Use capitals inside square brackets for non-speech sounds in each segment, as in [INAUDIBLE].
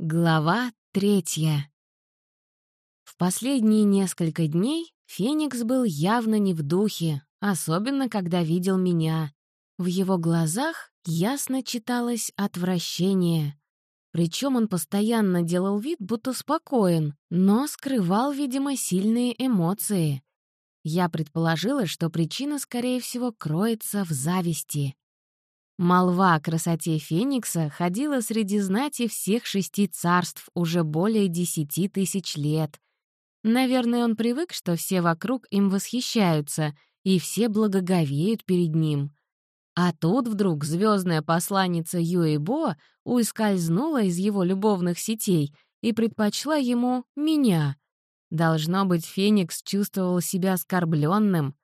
Глава третья. В последние несколько дней Феникс был явно не в духе, особенно когда видел меня. В его глазах ясно читалось отвращение. Причем он постоянно делал вид, будто спокоен, но скрывал, видимо, сильные эмоции. Я предположила, что причина, скорее всего, кроется в зависти. Молва о красоте Феникса ходила среди знати всех шести царств уже более десяти тысяч лет. Наверное, он привык, что все вокруг им восхищаются, и все благоговеют перед ним. А тут вдруг звездная посланница Юэбо ускользнула из его любовных сетей и предпочла ему меня. Должно быть, Феникс чувствовал себя оскорбленным.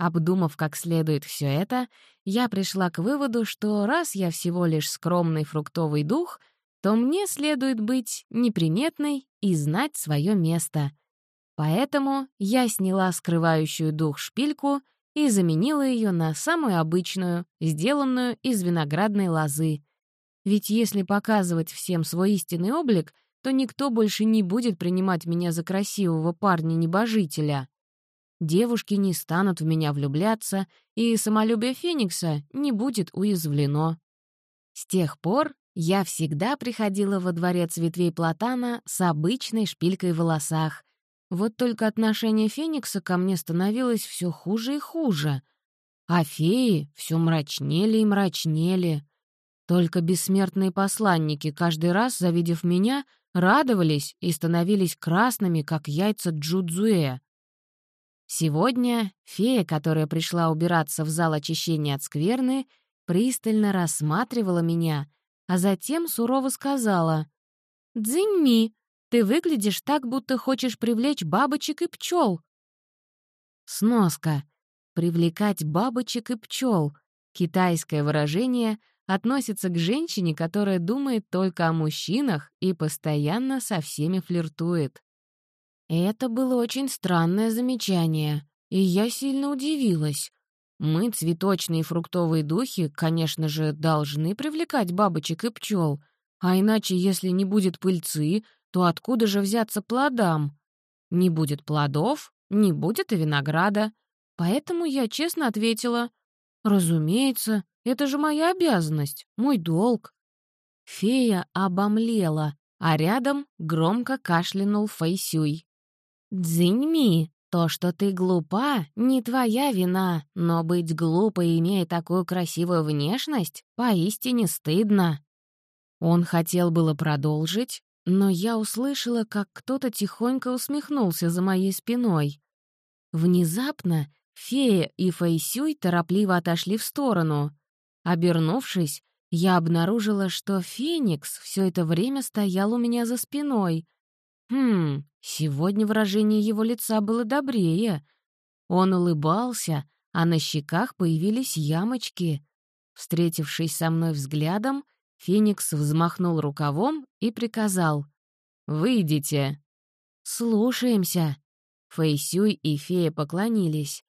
Обдумав как следует все это, я пришла к выводу, что раз я всего лишь скромный фруктовый дух, то мне следует быть неприметной и знать свое место. Поэтому я сняла скрывающую дух шпильку и заменила ее на самую обычную, сделанную из виноградной лозы. Ведь если показывать всем свой истинный облик, то никто больше не будет принимать меня за красивого парня-небожителя девушки не станут в меня влюбляться, и самолюбие Феникса не будет уязвлено. С тех пор я всегда приходила во дворец ветвей платана с обычной шпилькой в волосах. Вот только отношение Феникса ко мне становилось все хуже и хуже. А феи все мрачнели и мрачнели. Только бессмертные посланники, каждый раз, завидев меня, радовались и становились красными, как яйца Джудзуэ. Сегодня фея, которая пришла убираться в зал очищения от скверны, пристально рассматривала меня, а затем сурово сказала «Дзиньми, ты выглядишь так, будто хочешь привлечь бабочек и пчел». Сноска. Привлекать бабочек и пчел. Китайское выражение относится к женщине, которая думает только о мужчинах и постоянно со всеми флиртует. Это было очень странное замечание, и я сильно удивилась. Мы, цветочные и фруктовые духи, конечно же, должны привлекать бабочек и пчел, а иначе, если не будет пыльцы, то откуда же взяться плодам? Не будет плодов, не будет и винограда. Поэтому я честно ответила, «Разумеется, это же моя обязанность, мой долг». Фея обомлела, а рядом громко кашлянул Фэйсюй. «Дзиньми, то, что ты глупа, не твоя вина, но быть глупой, имея такую красивую внешность, поистине стыдно». Он хотел было продолжить, но я услышала, как кто-то тихонько усмехнулся за моей спиной. Внезапно фея и Фэйсюй торопливо отошли в сторону. Обернувшись, я обнаружила, что Феникс все это время стоял у меня за спиной. Хм, Сегодня выражение его лица было добрее. Он улыбался, а на щеках появились ямочки. Встретившись со мной взглядом, Феникс взмахнул рукавом и приказал «Выйдите». «Слушаемся». Фэйсюй и фея поклонились.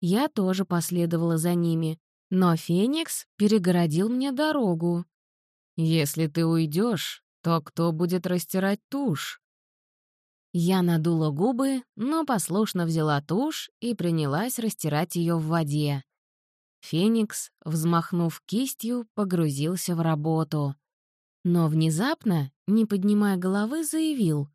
Я тоже последовала за ними, но Феникс перегородил мне дорогу. «Если ты уйдешь, то кто будет растирать тушь?» Я надула губы, но послушно взяла тушь и принялась растирать ее в воде. Феникс, взмахнув кистью, погрузился в работу. Но внезапно, не поднимая головы, заявил.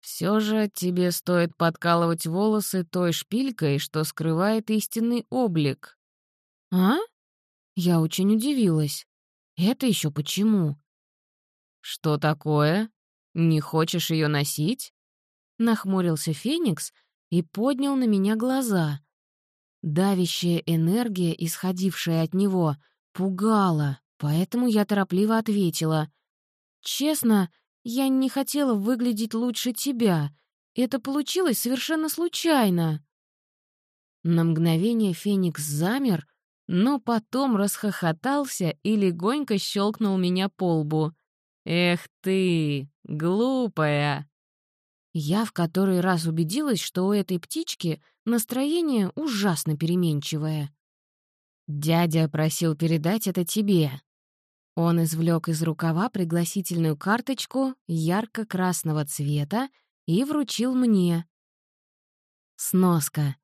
«Все же тебе стоит подкалывать волосы той шпилькой, что скрывает истинный облик». «А?» Я очень удивилась. «Это еще почему?» «Что такое? Не хочешь ее носить?» Нахмурился Феникс и поднял на меня глаза. Давящая энергия, исходившая от него, пугала, поэтому я торопливо ответила. «Честно, я не хотела выглядеть лучше тебя. Это получилось совершенно случайно». На мгновение Феникс замер, но потом расхохотался и легонько щелкнул меня по лбу. «Эх ты, глупая!» Я в который раз убедилась, что у этой птички настроение ужасно переменчивое. «Дядя просил передать это тебе». Он извлек из рукава пригласительную карточку ярко-красного цвета и вручил мне. Сноска.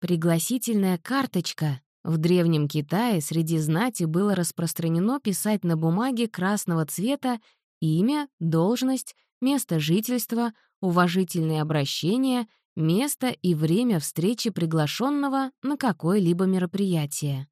Пригласительная карточка. В Древнем Китае среди знати было распространено писать на бумаге красного цвета имя, должность, место жительства, уважительные обращения, место и время встречи приглашенного на какое-либо мероприятие.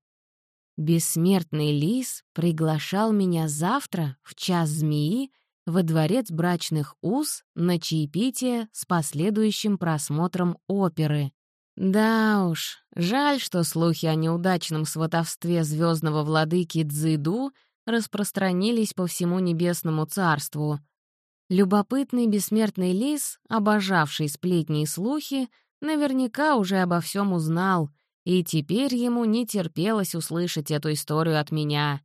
Бессмертный лис приглашал меня завтра в час змеи во дворец брачных уз на чаепитие с последующим просмотром оперы. Да уж, жаль, что слухи о неудачном сватовстве звездного владыки Цзиду распространились по всему небесному царству. Любопытный бессмертный лис, обожавший сплетни и слухи, наверняка уже обо всем узнал — и теперь ему не терпелось услышать эту историю от меня.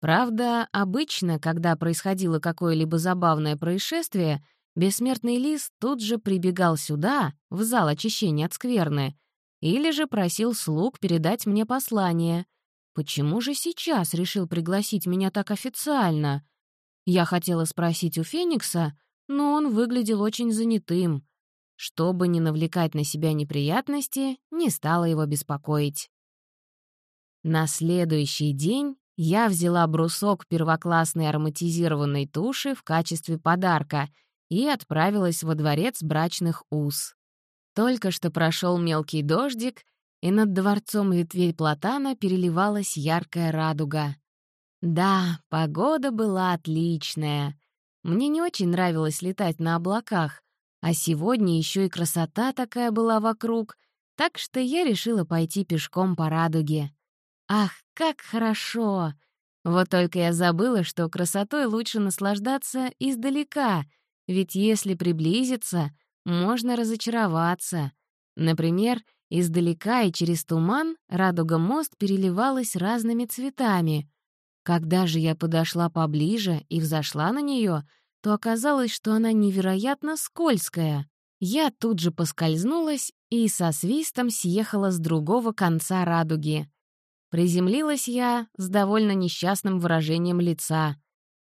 Правда, обычно, когда происходило какое-либо забавное происшествие, бессмертный лис тут же прибегал сюда, в зал очищения от скверны, или же просил слуг передать мне послание. Почему же сейчас решил пригласить меня так официально? Я хотела спросить у Феникса, но он выглядел очень занятым. Чтобы не навлекать на себя неприятности, не стала его беспокоить. На следующий день я взяла брусок первоклассной ароматизированной туши в качестве подарка и отправилась во дворец брачных уз. Только что прошел мелкий дождик, и над дворцом ветвей платана переливалась яркая радуга. Да, погода была отличная. Мне не очень нравилось летать на облаках, а сегодня еще и красота такая была вокруг, так что я решила пойти пешком по радуге. Ах, как хорошо! Вот только я забыла, что красотой лучше наслаждаться издалека, ведь если приблизиться, можно разочароваться. Например, издалека и через туман радуга-мост переливалась разными цветами. Когда же я подошла поближе и взошла на нее — то оказалось, что она невероятно скользкая. Я тут же поскользнулась и со свистом съехала с другого конца радуги. Приземлилась я с довольно несчастным выражением лица,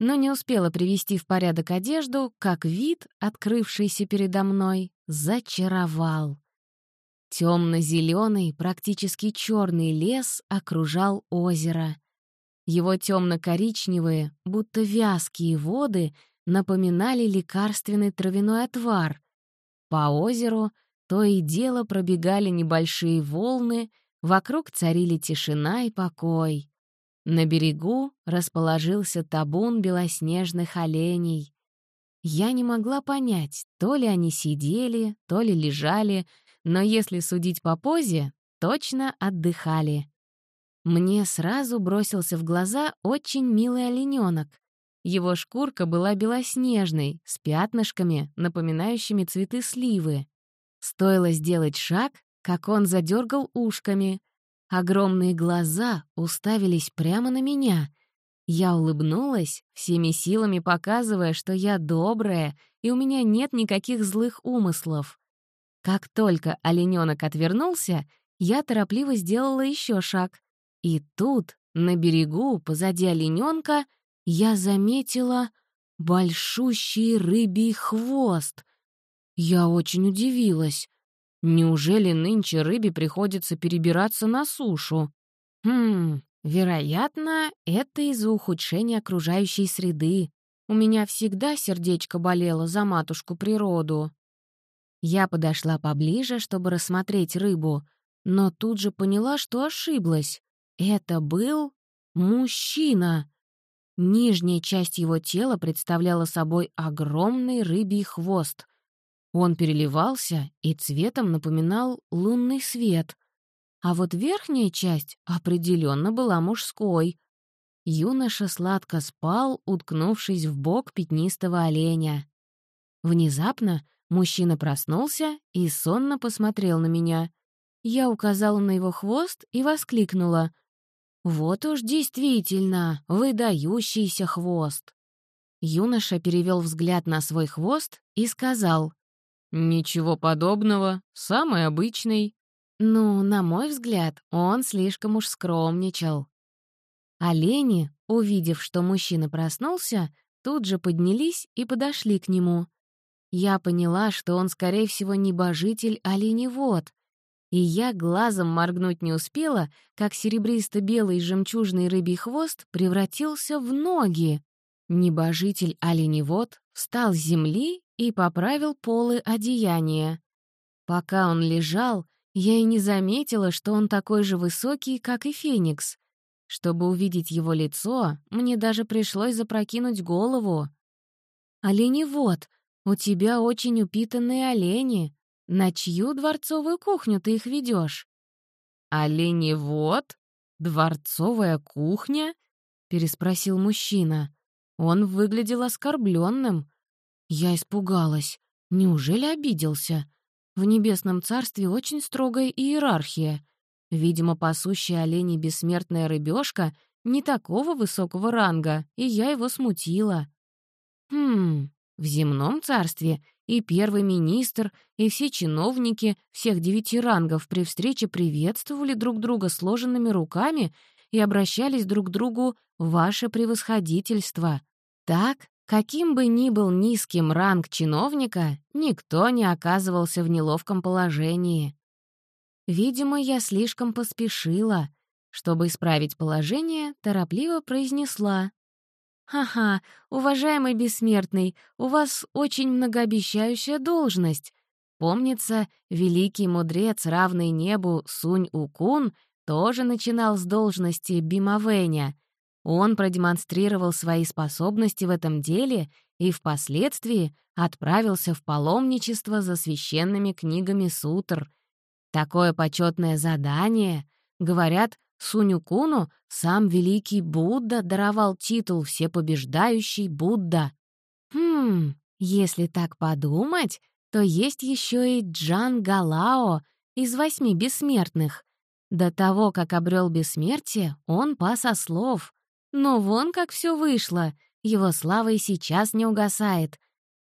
но не успела привести в порядок одежду, как вид, открывшийся передо мной, зачаровал. Темно-зеленый, практически черный лес окружал озеро. Его темно-коричневые, будто вязкие воды напоминали лекарственный травяной отвар. По озеру то и дело пробегали небольшие волны, вокруг царили тишина и покой. На берегу расположился табун белоснежных оленей. Я не могла понять, то ли они сидели, то ли лежали, но если судить по позе, точно отдыхали. Мне сразу бросился в глаза очень милый олененок. Его шкурка была белоснежной, с пятнышками, напоминающими цветы сливы. Стоило сделать шаг, как он задергал ушками. Огромные глаза уставились прямо на меня. Я улыбнулась, всеми силами показывая, что я добрая, и у меня нет никаких злых умыслов. Как только олененок отвернулся, я торопливо сделала еще шаг. И тут, на берегу, позади олененка, я заметила большущий рыбий хвост. Я очень удивилась. Неужели нынче рыбе приходится перебираться на сушу? Хм, вероятно, это из-за ухудшения окружающей среды. У меня всегда сердечко болело за матушку природу. Я подошла поближе, чтобы рассмотреть рыбу, но тут же поняла, что ошиблась. Это был мужчина. Нижняя часть его тела представляла собой огромный рыбий хвост. Он переливался и цветом напоминал лунный свет. А вот верхняя часть определенно была мужской. Юноша сладко спал, уткнувшись в бок пятнистого оленя. Внезапно мужчина проснулся и сонно посмотрел на меня. Я указала на его хвост и воскликнула — вот уж действительно выдающийся хвост. Юноша перевел взгляд на свой хвост и сказал. «Ничего подобного, самый обычный». Ну, на мой взгляд, он слишком уж скромничал. Олени, увидев, что мужчина проснулся, тут же поднялись и подошли к нему. Я поняла, что он, скорее всего, небожитель, а ленивод. И я глазом моргнуть не успела, как серебристо-белый жемчужный рыбий хвост превратился в ноги. Небожитель оленевод встал с земли и поправил полы одеяния. Пока он лежал, я и не заметила, что он такой же высокий, как и Феникс. Чтобы увидеть его лицо, мне даже пришлось запрокинуть голову. «Оленевод, у тебя очень упитанные олени. На чью дворцовую кухню ты их ведешь? «Оленевод? Дворцовая кухня?» — переспросил мужчина. Он выглядел оскорбленным. Я испугалась. Неужели обиделся? В Небесном Царстве очень строгая иерархия. Видимо, пасущая оленей бессмертная рыбешка не такого высокого ранга, и я его смутила. Хм, в земном царстве и первый министр, и все чиновники всех девяти рангов при встрече приветствовали друг друга сложенными руками и обращались друг к другу «Ваше превосходительство». Так, каким бы ни был низким ранг чиновника, никто не оказывался в неловком положении. Видимо, я слишком поспешила. Чтобы исправить положение, торопливо произнесла. «Ха-ха, уважаемый бессмертный, у вас очень многообещающая должность. Помнится, великий мудрец, равный небу Сунь-Укун, тоже начинал с должности Бимавеня. Он продемонстрировал свои способности в этом деле и впоследствии отправился в паломничество за священными книгами сутр. Такое почетное задание, говорят, Сунюкуну сам великий Будда даровал титул «Всепобеждающий Будда». Хм, если так подумать, то есть еще и Джан Галао из восьми бессмертных. До того, как обрел бессмертие, он пас ослов. Но вон как все вышло, его слава и сейчас не угасает.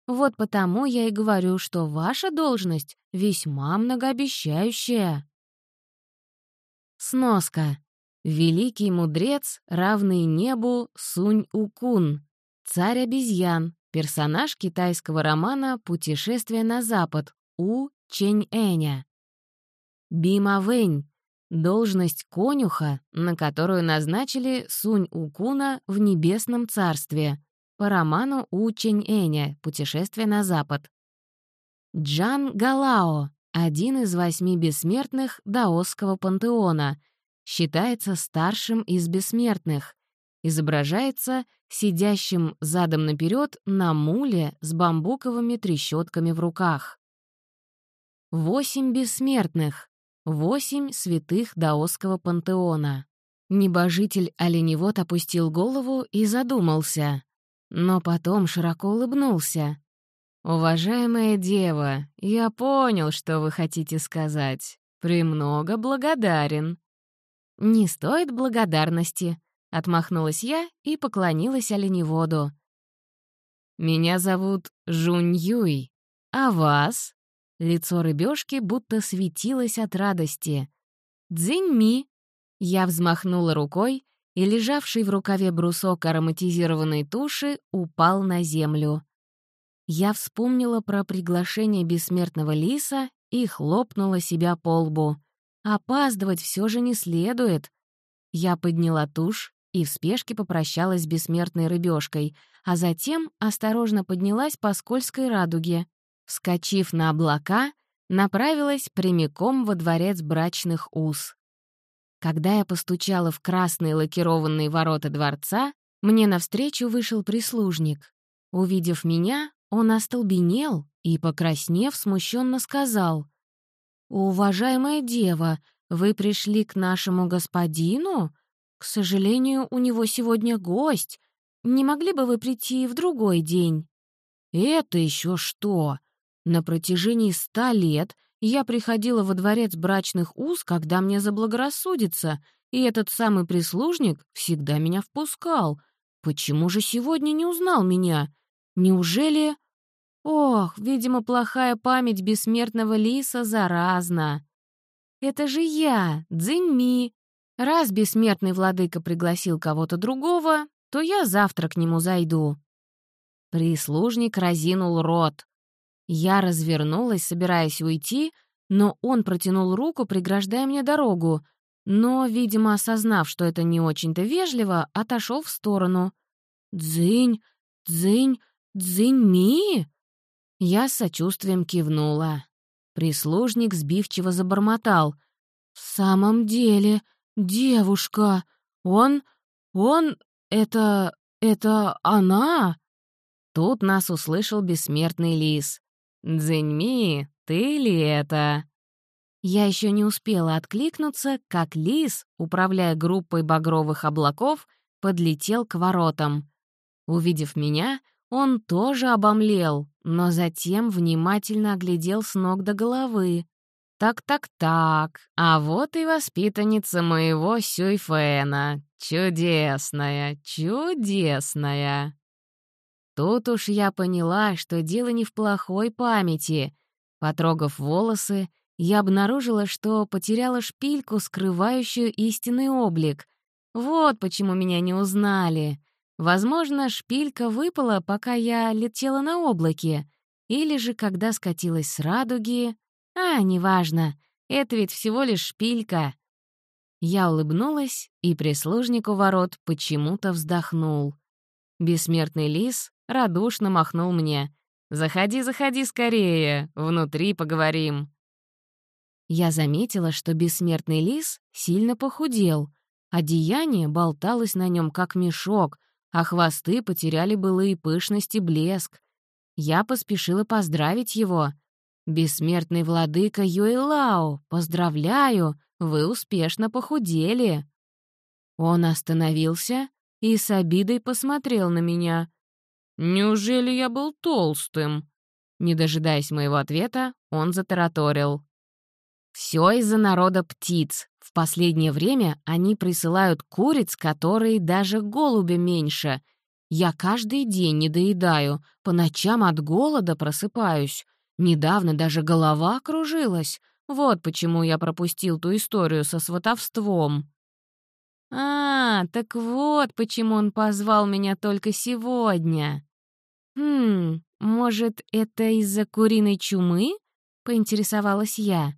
Вот потому я и говорю, что ваша должность весьма многообещающая. Сноска. Великий мудрец, равный небу Сунь-Укун, царь обезьян, персонаж китайского романа «Путешествие на запад» У Чэнь-Эня. Бима Вэнь — должность конюха, на которую назначили Сунь-Укуна в Небесном царстве по роману У Чэнь-Эня «Путешествие на запад». Джан Галао один из восьми бессмертных даосского пантеона, считается старшим из бессмертных, изображается сидящим задом наперед на муле с бамбуковыми трещотками в руках. Восемь бессмертных, восемь святых даосского пантеона. Небожитель оленевод опустил голову и задумался, но потом широко улыбнулся. «Уважаемая дева, я понял, что вы хотите сказать. Премного благодарен». «Не стоит благодарности», — отмахнулась я и поклонилась оленеводу. «Меня зовут Жунь Юй, а вас?» Лицо рыбешки будто светилось от радости. «Дзиньми!» Я взмахнула рукой, и лежавший в рукаве брусок ароматизированной туши упал на землю. Я вспомнила про приглашение бессмертного лиса и хлопнула себя по лбу. Опаздывать все же не следует. Я подняла тушь и в спешке попрощалась с бессмертной рыбешкой, а затем осторожно поднялась по скользкой радуге. Вскочив на облака, направилась прямиком во дворец брачных уз. Когда я постучала в красные лакированные ворота дворца, мне навстречу вышел прислужник. Увидев меня, он остолбенел и, покраснев, смущенно сказал, «Уважаемая дева, вы пришли к нашему господину? К сожалению, у него сегодня гость. Не могли бы вы прийти в другой день?» «Это еще что? На протяжении ста лет я приходила во дворец брачных уз, когда мне заблагорассудится, и этот самый прислужник всегда меня впускал. Почему же сегодня не узнал меня? Неужели...» Ох, видимо, плохая память бессмертного лиса заразна. Это же я, Цзиньми. Раз бессмертный владыка пригласил кого-то другого, то я завтра к нему зайду». Прислужник разинул рот. Я развернулась, собираясь уйти, но он протянул руку, преграждая мне дорогу, но, видимо, осознав, что это не очень-то вежливо, отошел в сторону. «Дзынь, дзынь, дзынь-ми!» Я с сочувствием кивнула. Прислужник сбивчиво забормотал. «В самом деле, девушка, он... он... это... это она?» Тут нас услышал бессмертный лис. «Дзиньми, ты ли это?» Я еще не успела откликнуться, как лис, управляя группой багровых облаков, подлетел к воротам. Увидев меня, он тоже обомлел, но затем внимательно оглядел с ног до головы. «Так-так-так, а вот и воспитанница моего Сюйфена. Чудесная, чудесная!» Тут уж я поняла, что дело не в плохой памяти. Потрогав волосы, я обнаружила, что потеряла шпильку, скрывающую истинный облик. Вот почему меня не узнали. Возможно, шпилька выпала, пока я летела на облаке. Или же, когда скатилась с радуги. А, неважно. Это ведь всего лишь шпилька. Я улыбнулась, и прислужник у ворот почему-то вздохнул. Бессмертный лис радушно махнул мне. «Заходи, заходи скорее, внутри поговорим». Я заметила, что бессмертный лис сильно похудел. Одеяние болталось на нем как мешок, а хвосты потеряли былые пышность и блеск. Я поспешила поздравить его. «Бессмертный владыка Юэлао, поздравляю, вы успешно похудели». Он остановился и с обидой посмотрел на меня. «Неужели я был толстым?» Не дожидаясь моего ответа, он затараторил. «Все из-за народа птиц. В последнее время они присылают куриц, которые даже голубя меньше. Я каждый день не доедаю, по ночам от голода просыпаюсь. Недавно даже голова кружилась. Вот почему я пропустил ту историю со сватовством». «А, так вот почему он позвал меня только сегодня». «Хм, может, это из-за куриной чумы?» — поинтересовалась я.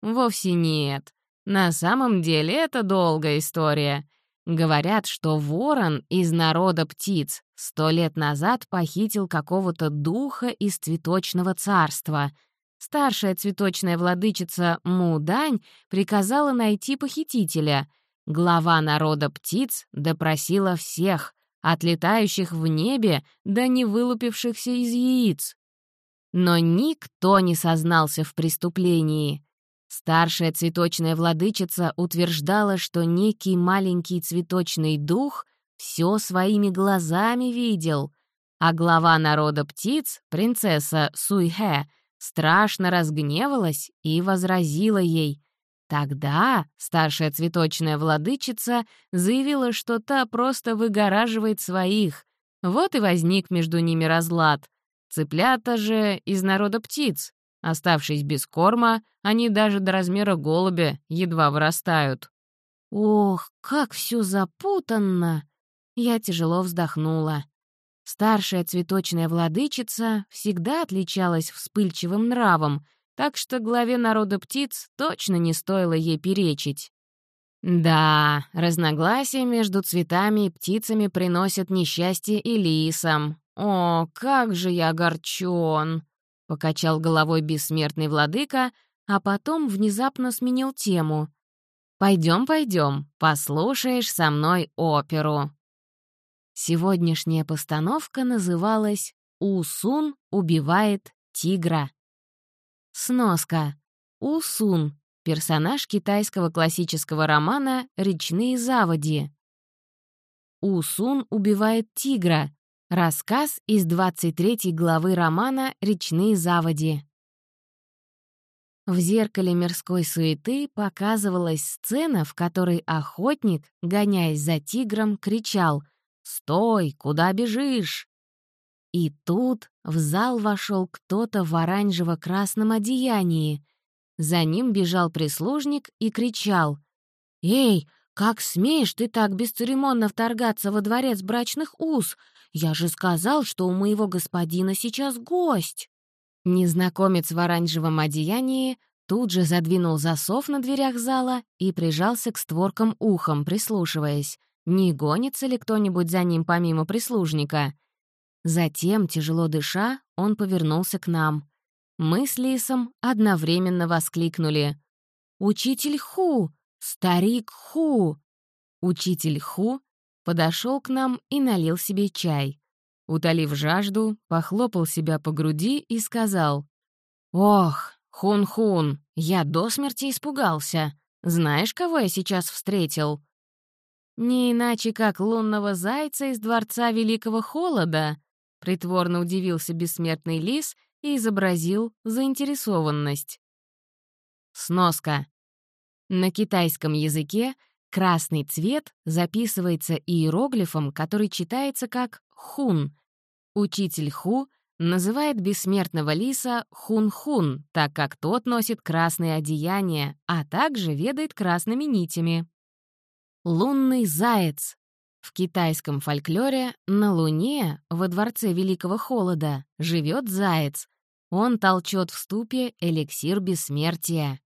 «Вовсе нет. На самом деле это долгая история. Говорят, что ворон из народа птиц сто лет назад похитил какого-то духа из цветочного царства. Старшая цветочная владычица Мудань приказала найти похитителя. Глава народа птиц допросила всех, от летающих в небе до невылупившихся из яиц. Но никто не сознался в преступлении. Старшая цветочная владычица утверждала, что некий маленький цветочный дух все своими глазами видел, а глава народа птиц, принцесса Суйхэ, страшно разгневалась и возразила ей. Тогда старшая цветочная владычица заявила, что та просто выгораживает своих. Вот и возник между ними разлад. Цыплята же из народа птиц. Оставшись без корма, они даже до размера голубя едва вырастают. Ох, как все запутанно! Я тяжело вздохнула. Старшая цветочная владычица всегда отличалась вспыльчивым нравом, так что главе народа птиц точно не стоило ей перечить. Да, разногласия между цветами и птицами приносят несчастье и лисам. О, как же я огорчен! Покачал головой бессмертный владыка, а потом внезапно сменил тему. Пойдем, пойдем, послушаешь со мной оперу. Сегодняшняя постановка называлась «Усун убивает тигра». Сноска. Усун — персонаж китайского классического романа «Речные заводи». Усун убивает тигра Рассказ из 23 главы романа «Речные заводи». В зеркале мирской суеты показывалась сцена, в которой охотник, гоняясь за тигром, кричал «Стой! Куда бежишь?» И тут в зал вошел кто-то в оранжево-красном одеянии. За ним бежал прислужник и кричал «Эй, как смеешь ты так бесцеремонно вторгаться во дворец брачных уз? Я же сказал, что у моего господина сейчас гость!» Незнакомец в оранжевом одеянии тут же задвинул засов на дверях зала и прижался к створкам ухом, прислушиваясь, не гонится ли кто-нибудь за ним помимо прислужника. Затем, тяжело дыша, он повернулся к нам. Мы с Лисом одновременно воскликнули. «Учитель Ху! Старик Ху!» Учитель Ху подошел к нам и налил себе чай. Утолив жажду, похлопал себя по груди и сказал. «Ох, Хун-Хун, я до смерти испугался. Знаешь, кого я сейчас встретил?» «Не иначе, как лунного зайца из Дворца Великого Холода», притворно удивился бессмертный лис и изобразил заинтересованность. Сноска. На китайском языке красный цвет записывается иероглифом, который читается как «хун». Учитель Ху называет бессмертного лиса Хун-Хун, так как тот носит красные одеяния, а также ведает красными нитями. Лунный заяц. В китайском фольклоре на Луне, во дворце Великого Холода, живет заяц. Он толчет в ступе эликсир бессмертия.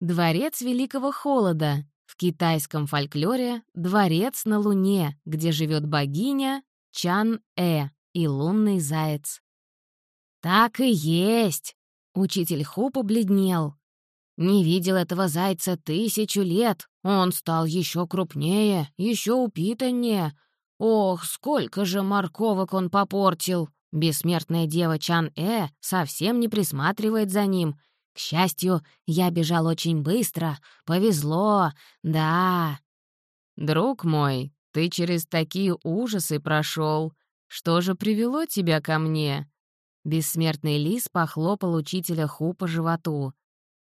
Дворец Великого Холода. В китайском фольклоре — дворец на Луне, где живет богиня Чан-Э и лунный заяц. «Так и есть!» — учитель Ху побледнел. «Не видел этого зайца тысячу лет. Он стал еще крупнее, еще упитаннее. Ох, сколько же морковок он попортил! Бессмертная дева Чан-Э совсем не присматривает за ним — к счастью, я бежал очень быстро. Повезло, да. Друг мой, ты через такие ужасы прошел. Что же привело тебя ко мне? Бессмертный лис похлопал учителя Ху по животу.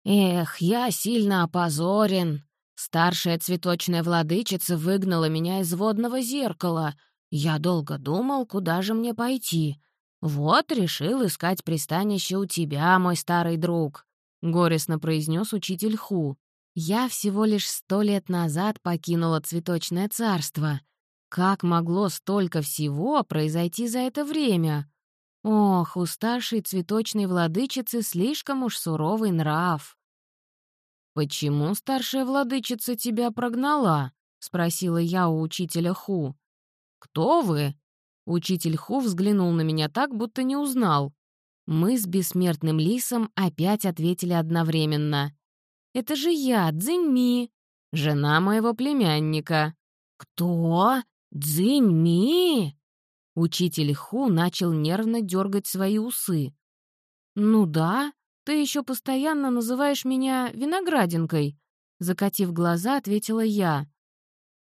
«Эх, я сильно опозорен. Старшая цветочная владычица выгнала меня из водного зеркала. Я долго думал, куда же мне пойти. Вот решил искать пристанище у тебя, мой старый друг. — горестно произнес учитель Ху. «Я всего лишь сто лет назад покинула цветочное царство. Как могло столько всего произойти за это время? Ох, у старшей цветочной владычицы слишком уж суровый нрав». «Почему старшая владычица тебя прогнала?» — спросила я у учителя Ху. «Кто вы?» Учитель Ху взглянул на меня так, будто не узнал. Мы с бессмертным лисом опять ответили одновременно. «Это же я, Цзиньми, жена моего племянника». «Кто? Цзиньми?» Учитель Ху начал нервно дергать свои усы. «Ну да, ты еще постоянно называешь меня виноградинкой», закатив глаза, ответила я.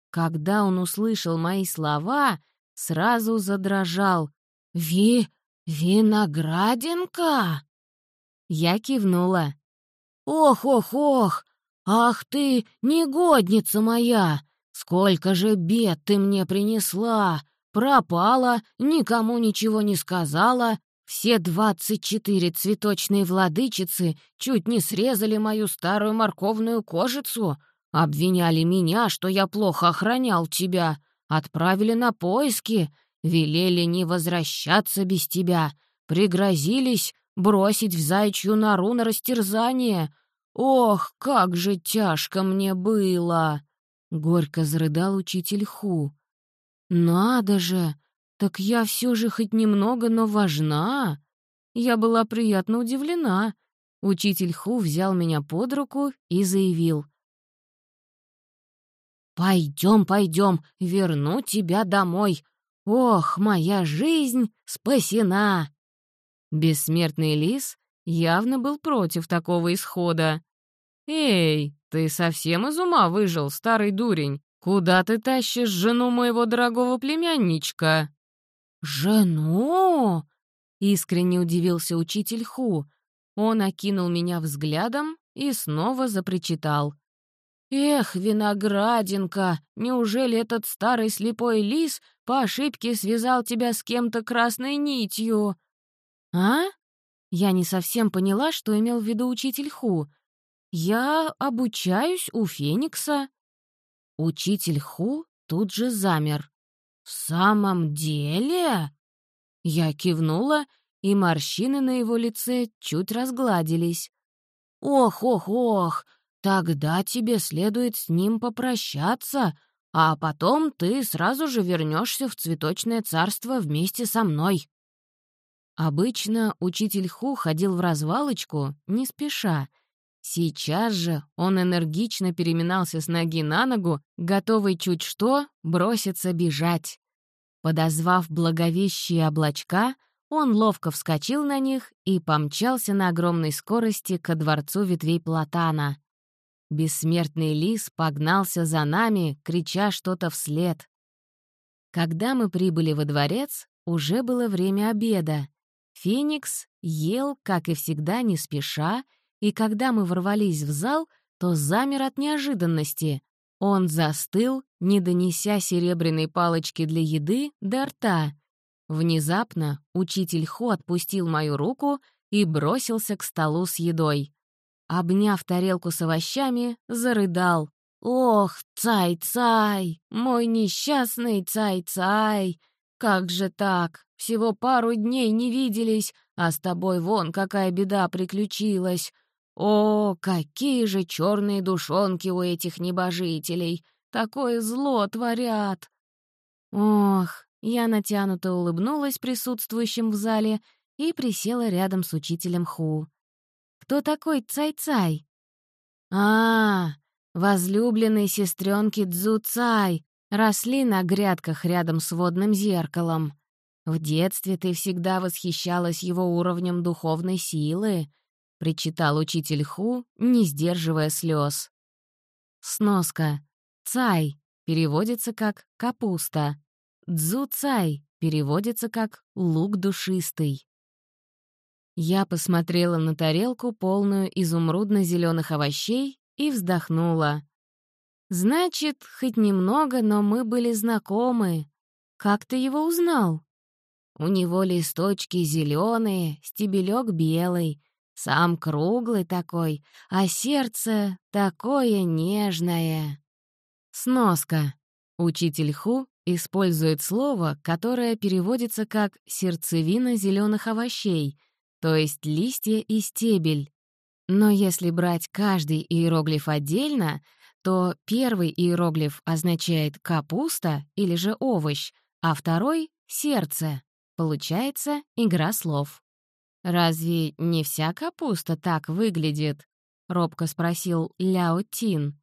Когда он услышал мои слова, сразу задрожал. «Ви... «Виноградинка?» Я кивнула. «Ох-ох-ох! Ах ты, негодница моя! Сколько же бед ты мне принесла! Пропала, никому ничего не сказала, все двадцать четыре цветочные владычицы чуть не срезали мою старую морковную кожицу, обвиняли меня, что я плохо охранял тебя, отправили на поиски, Велели не возвращаться без тебя, пригрозились бросить в зайчью нору на растерзание. Ох, как же тяжко мне было!» Горько зарыдал учитель Ху. «Надо же! Так я все же хоть немного, но важна!» Я была приятно удивлена. Учитель Ху взял меня под руку и заявил. «Пойдем, пойдем, верну тебя домой. Ох, моя жизнь спасена!» Бессмертный лис явно был против такого исхода. «Эй, ты совсем из ума выжил, старый дурень? Куда ты тащишь жену моего дорогого племянничка?» «Жену?» — искренне удивился учитель Ху. Он окинул меня взглядом и снова запричитал. «Эх, виноградинка, неужели этот старый слепой лис по ошибке связал тебя с кем-то красной нитью?» «А?» Я не совсем поняла, что имел в виду учитель Ху. Я обучаюсь у Феникса». Учитель Ху тут же замер. «В самом деле?» Я кивнула, и морщины на его лице чуть разгладились. «Ох, ох, ох, тогда тебе следует с ним попрощаться, а потом ты сразу же вернешься в цветочное царство вместе со мной». Обычно учитель Ху ходил в развалочку, не спеша. Сейчас же он энергично переминался с ноги на ногу, готовый чуть что броситься бежать. Подозвав благовещие облачка, он ловко вскочил на них и помчался на огромной скорости ко дворцу ветвей платана. Бессмертный лис погнался за нами, крича что-то вслед. Когда мы прибыли во дворец, уже было время обеда. Феникс ел, как и всегда, не спеша, и когда мы ворвались в зал, то замер от неожиданности. Он застыл, не донеся серебряной палочки для еды до рта. Внезапно учитель Хо отпустил мою руку и бросился к столу с едой. Обняв тарелку с овощами, зарыдал. «Ох, цай-цай, мой несчастный цай-цай! Как же так? Всего пару дней не виделись, а с тобой вон какая беда приключилась. О, какие же черные душонки у этих небожителей! Такое зло творят!» Ох, я натянуто улыбнулась присутствующим в зале и присела рядом с учителем Ху. Кто такой Цай-Цай? А, возлюбленные сестренки Цзу-Цай росли на грядках рядом с водным зеркалом. В детстве ты всегда восхищалась его уровнем духовной силы, причитал учитель Ху, не сдерживая слез. Сноска. Цай переводится как «капуста». Цзу-цай переводится как «лук душистый». Я посмотрела на тарелку, полную изумрудно-зеленых овощей, и вздохнула. «Значит, хоть немного, но мы были знакомы. Как ты его узнал?» «У него листочки зеленые, стебелек белый, сам круглый такой, а сердце такое нежное». Сноска. Учитель Ху использует слово, которое переводится как «сердцевина зеленых овощей», то есть листья и стебель. Но если брать каждый иероглиф отдельно, то первый иероглиф означает «капуста» или же «овощ», а второй — «сердце». Получается игра слов. «Разве не вся капуста так выглядит?» — робко спросил Ляо Тин.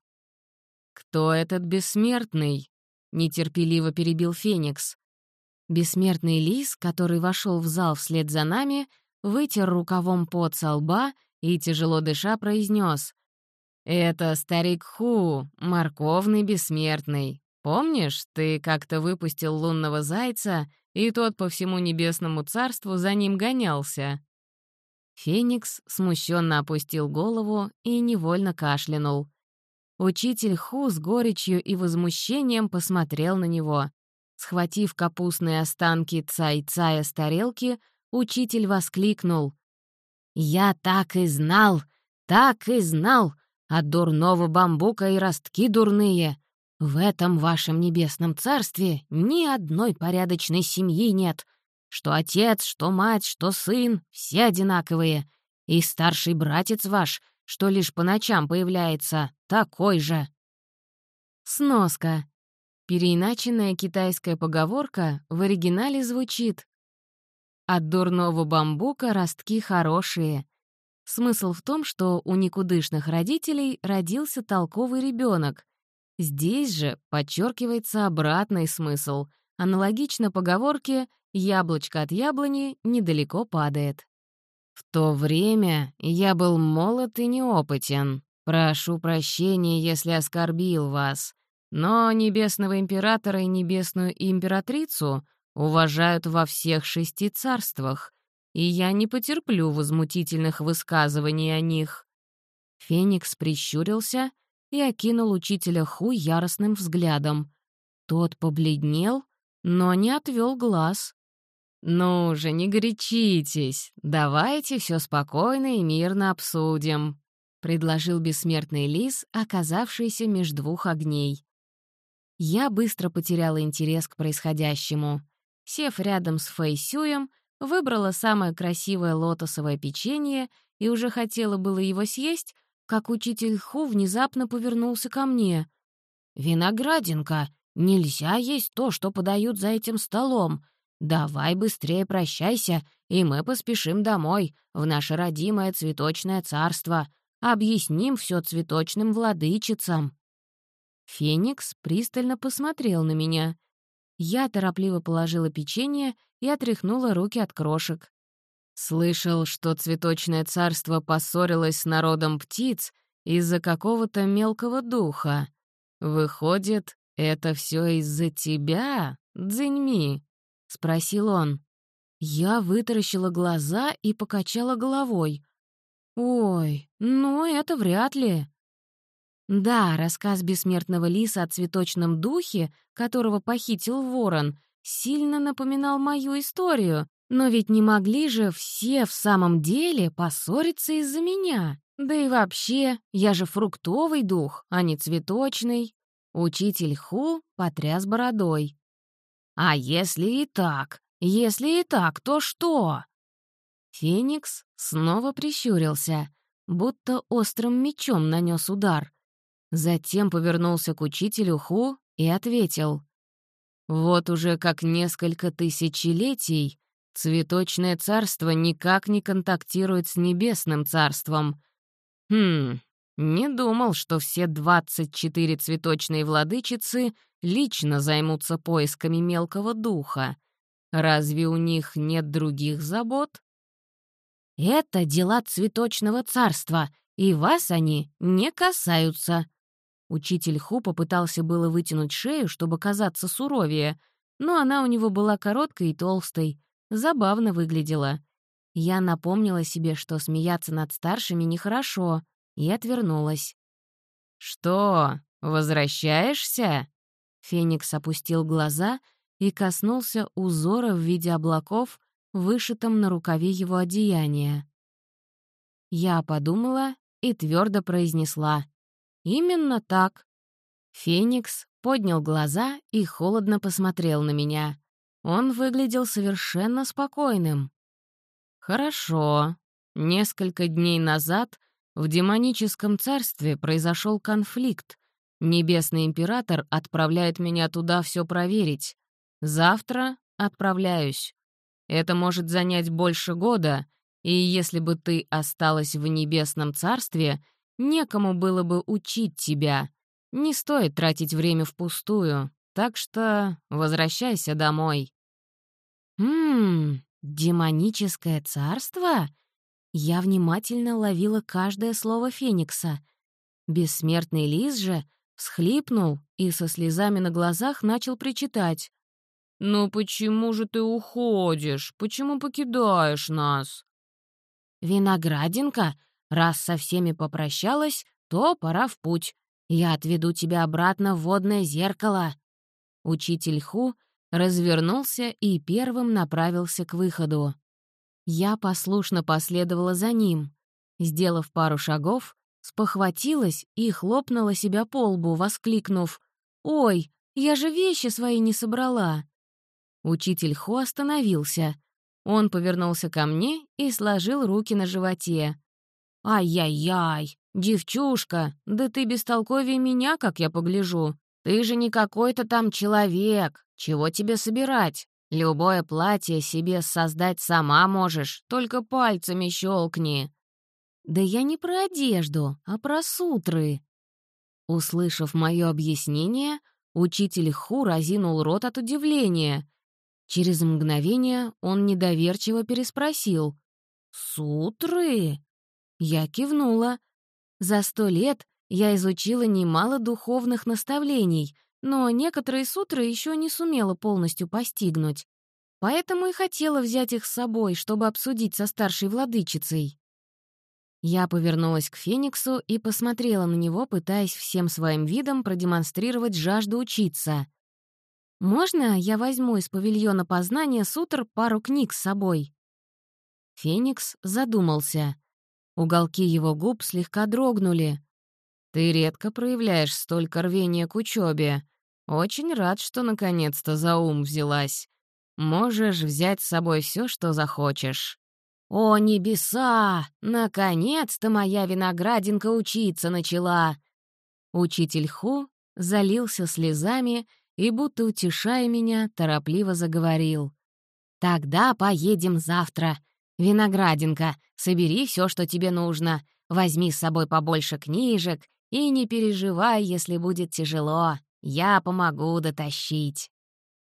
«Кто этот бессмертный?» — нетерпеливо перебил Феникс. Бессмертный лис, который вошел в зал вслед за нами, — вытер рукавом пот со лба и, тяжело дыша, произнес: «Это старик Ху, морковный бессмертный. Помнишь, ты как-то выпустил лунного зайца, и тот по всему небесному царству за ним гонялся?» Феникс смущенно опустил голову и невольно кашлянул. Учитель Ху с горечью и возмущением посмотрел на него. Схватив капустные останки цай-цая с тарелки, Учитель воскликнул. «Я так и знал, так и знал! От дурного бамбука и ростки дурные! В этом вашем небесном царстве ни одной порядочной семьи нет. Что отец, что мать, что сын — все одинаковые. И старший братец ваш, что лишь по ночам появляется, такой же». Сноска. Переиначенная китайская поговорка в оригинале звучит от дурного бамбука ростки хорошие. Смысл в том, что у никудышных родителей родился толковый ребенок. Здесь же подчеркивается обратный смысл. Аналогично поговорке «яблочко от яблони недалеко падает». В то время я был молод и неопытен. Прошу прощения, если оскорбил вас. Но небесного императора и небесную императрицу уважают во всех шести царствах, и я не потерплю возмутительных высказываний о них». Феникс прищурился и окинул учителя Ху яростным взглядом. Тот побледнел, но не отвел глаз. «Ну же, не горячитесь, давайте все спокойно и мирно обсудим», — предложил бессмертный лис, оказавшийся меж двух огней. Я быстро потеряла интерес к происходящему. Сев рядом с Фэйсюем, выбрала самое красивое лотосовое печенье и уже хотела было его съесть, как учитель Ху внезапно повернулся ко мне. «Виноградинка, нельзя есть то, что подают за этим столом. Давай быстрее прощайся, и мы поспешим домой, в наше родимое цветочное царство. Объясним все цветочным владычицам». Феникс пристально посмотрел на меня. Я торопливо положила печенье и отряхнула руки от крошек. Слышал, что цветочное царство поссорилось с народом птиц из-за какого-то мелкого духа. Выходит, это все из-за тебя, Дзиньми? спросил он. Я вытаращила глаза и покачала головой. Ой, ну это вряд ли. Да, рассказ бессмертного лиса о цветочном духе, которого похитил ворон, сильно напоминал мою историю, но ведь не могли же все в самом деле поссориться из-за меня. Да и вообще, я же фруктовый дух, а не цветочный. Учитель Ху потряс бородой. «А если и так? Если и так, то что?» Феникс снова прищурился, будто острым мечом нанес удар. Затем повернулся к учителю Ху и ответил. «Вот уже как несколько тысячелетий Цветочное царство никак не контактирует с небесным царством. Хм, не думал, что все 24 цветочные владычицы лично займутся поисками мелкого духа. Разве у них нет других забот? Это дела цветочного царства, и вас они не касаются. Учитель Ху попытался было вытянуть шею, чтобы казаться суровее, но она у него была короткой и толстой, Забавно выглядела. Я напомнила себе, что смеяться над старшими нехорошо, и отвернулась. «Что, возвращаешься?» Феникс опустил глаза и коснулся узора в виде облаков, вышитом на рукаве его одеяния. Я подумала и твердо произнесла. «Именно так». Феникс поднял глаза и холодно посмотрел на меня. Он выглядел совершенно спокойным. «Хорошо. Несколько дней назад в демоническом царстве произошел конфликт. Небесный император отправляет меня туда все проверить. Завтра отправляюсь. Это может занять больше года, и если бы ты осталась в небесном царстве, некому было бы учить тебя. Не стоит тратить время впустую, так что возвращайся домой». «Ммм, демоническое царство?» Я внимательно ловила каждое слово Феникса. Бессмертный лис же всхлипнул и со слезами на глазах начал причитать. «Ну почему же ты уходишь? Почему покидаешь нас?» «Виноградинка, раз со всеми попрощалась, то пора в путь. Я отведу тебя обратно в водное зеркало». Учитель Ху развернулся и первым направился к выходу. Я послушно последовала за ним. Сделав пару шагов, спохватилась и хлопнула себя по лбу, воскликнув «Ой, я же вещи свои не собрала!» Учитель Хо остановился. Он повернулся ко мне и сложил руки на животе. «Ай-яй-яй, девчушка, да ты бестолковее меня, как я погляжу. Ты же не какой-то там человек, чего тебе собирать? Любое платье себе создать сама можешь, только пальцами щелкни. Да я не про одежду, а про сутры. Услышав мое объяснение, учитель Ху разинул рот от удивления. Через мгновение он недоверчиво переспросил. «Сутры?» Я кивнула. За сто лет я изучила немало духовных наставлений, но некоторые сутры еще не сумела полностью постигнуть. Поэтому и хотела взять их с собой, чтобы обсудить со старшей владычицей. Я повернулась к Фениксу и посмотрела на него, пытаясь всем своим видом продемонстрировать жажду учиться. «Можно я возьму из павильона познания сутр пару книг с собой?» Феникс задумался. Уголки его губ слегка дрогнули. «Ты редко проявляешь столько рвения к учебе. Очень рад, что наконец-то за ум взялась. Можешь взять с собой все, что захочешь». «О, небеса! Наконец-то моя виноградинка учиться начала!» Учитель Ху залился слезами и, будто утешая меня, торопливо заговорил. «Тогда поедем завтра. Виноградинка, собери все, что тебе нужно. Возьми с собой побольше книжек и не переживай, если будет тяжело. Я помогу дотащить».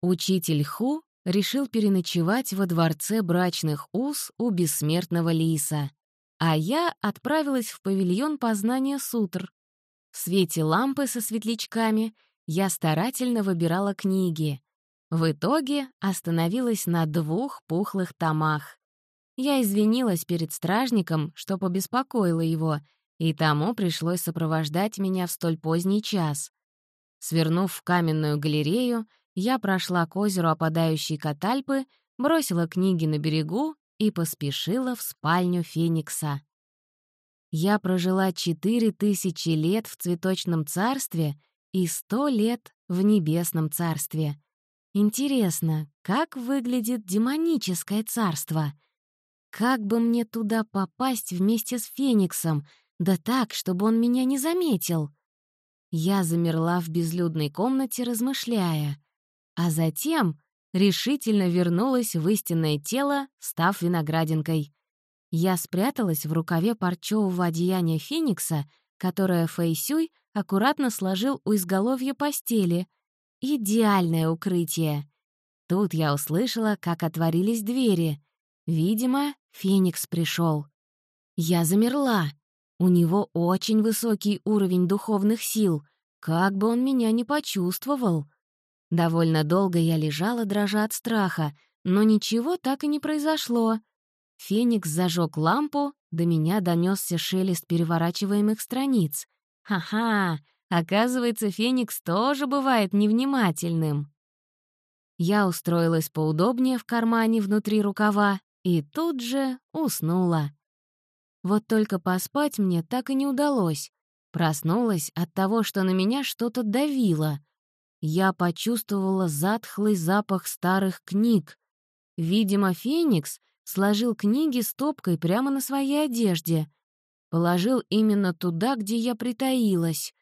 Учитель Ху решил переночевать во дворце брачных уз у бессмертного лиса, а я отправилась в павильон познания сутр. В свете лампы со светлячками я старательно выбирала книги. В итоге остановилась на двух пухлых томах. Я извинилась перед стражником, что побеспокоила его, и тому пришлось сопровождать меня в столь поздний час. Свернув в каменную галерею, я прошла к озеру опадающей Катальпы, бросила книги на берегу и поспешила в спальню Феникса. Я прожила четыре тысячи лет в цветочном царстве и сто лет в небесном царстве. Интересно, как выглядит демоническое царство? Как бы мне туда попасть вместе с Фениксом, да так, чтобы он меня не заметил? Я замерла в безлюдной комнате, размышляя а затем решительно вернулась в истинное тело, став виноградинкой. Я спряталась в рукаве парчевого одеяния Феникса, которое Фэйсюй аккуратно сложил у изголовья постели. Идеальное укрытие. Тут я услышала, как отворились двери. Видимо, Феникс пришел. Я замерла. У него очень высокий уровень духовных сил. Как бы он меня не почувствовал. Довольно долго я лежала, дрожа от страха, но ничего так и не произошло. Феникс зажег лампу, до меня донесся шелест переворачиваемых страниц. Ха-ха, оказывается, Феникс тоже бывает невнимательным. Я устроилась поудобнее в кармане внутри рукава и тут же уснула. Вот только поспать мне так и не удалось. Проснулась от того, что на меня что-то давило — я почувствовала затхлый запах старых книг. Видимо, Феникс сложил книги стопкой прямо на своей одежде. Положил именно туда, где я притаилась.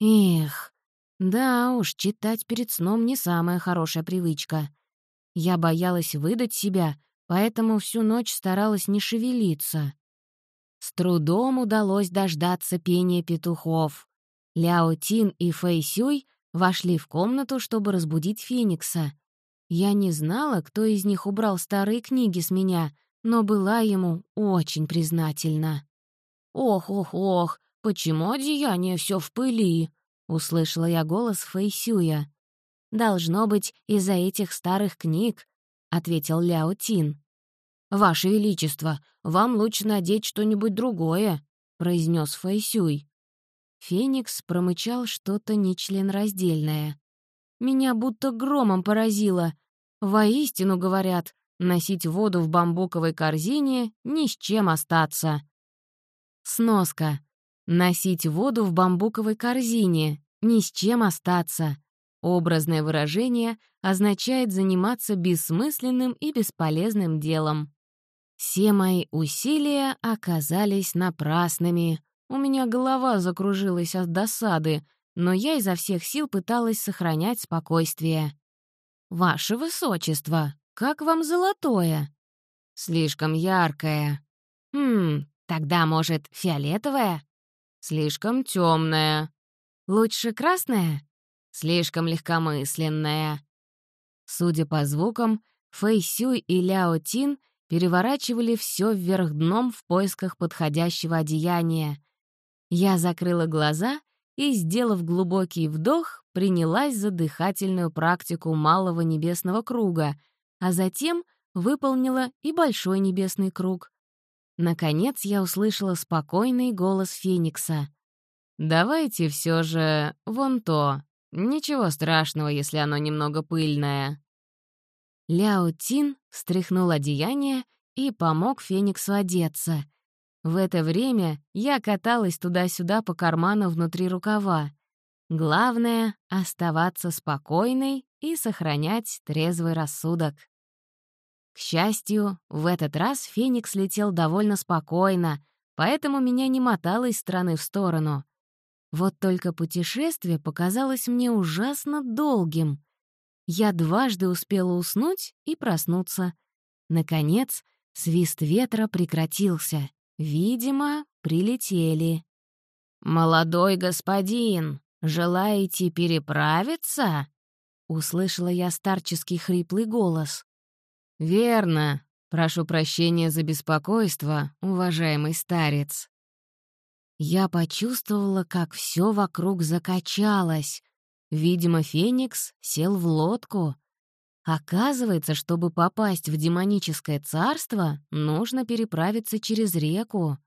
Эх, да уж, читать перед сном не самая хорошая привычка. Я боялась выдать себя, поэтому всю ночь старалась не шевелиться. С трудом удалось дождаться пения петухов. Ляо Тин и Фэй Сюй вошли в комнату, чтобы разбудить Феникса. Я не знала, кто из них убрал старые книги с меня, но была ему очень признательна. «Ох-ох-ох, почему одеяние все в пыли?» — услышала я голос Фэйсюя. «Должно быть, из-за этих старых книг», — ответил Ляо Тин. «Ваше Величество, вам лучше надеть что-нибудь другое», — произнес Фэйсюй. Феникс промычал что-то нечленораздельное. Меня будто громом поразило. Воистину, говорят, носить воду в бамбуковой корзине — ни с чем остаться. Сноска. Носить воду в бамбуковой корзине — ни с чем остаться. Образное выражение означает заниматься бессмысленным и бесполезным делом. Все мои усилия оказались напрасными. У меня голова закружилась от досады, но я изо всех сил пыталась сохранять спокойствие. «Ваше Высочество, как вам золотое?» «Слишком яркое». «Хм, тогда, может, фиолетовое?» «Слишком темное». «Лучше красное?» «Слишком легкомысленное». Судя по звукам, Фэй Сюй и Ляо Тин переворачивали все вверх дном в поисках подходящего одеяния, я закрыла глаза и, сделав глубокий вдох, принялась за дыхательную практику малого небесного круга, а затем выполнила и большой небесный круг. Наконец я услышала спокойный голос Феникса. «Давайте все же вон то. Ничего страшного, если оно немного пыльное». Ляо Тин встряхнул одеяние и помог Фениксу одеться — В это время я каталась туда-сюда по карману внутри рукава. Главное — оставаться спокойной и сохранять трезвый рассудок. К счастью, в этот раз Феникс летел довольно спокойно, поэтому меня не мотало из стороны в сторону. Вот только путешествие показалось мне ужасно долгим. Я дважды успела уснуть и проснуться. Наконец, свист ветра прекратился. Видимо, прилетели. «Молодой господин, желаете переправиться?» Услышала я старческий хриплый голос. «Верно. Прошу прощения за беспокойство, уважаемый старец». Я почувствовала, как все вокруг закачалось. Видимо, Феникс сел в лодку. Оказывается, чтобы попасть в демоническое царство, нужно переправиться через реку.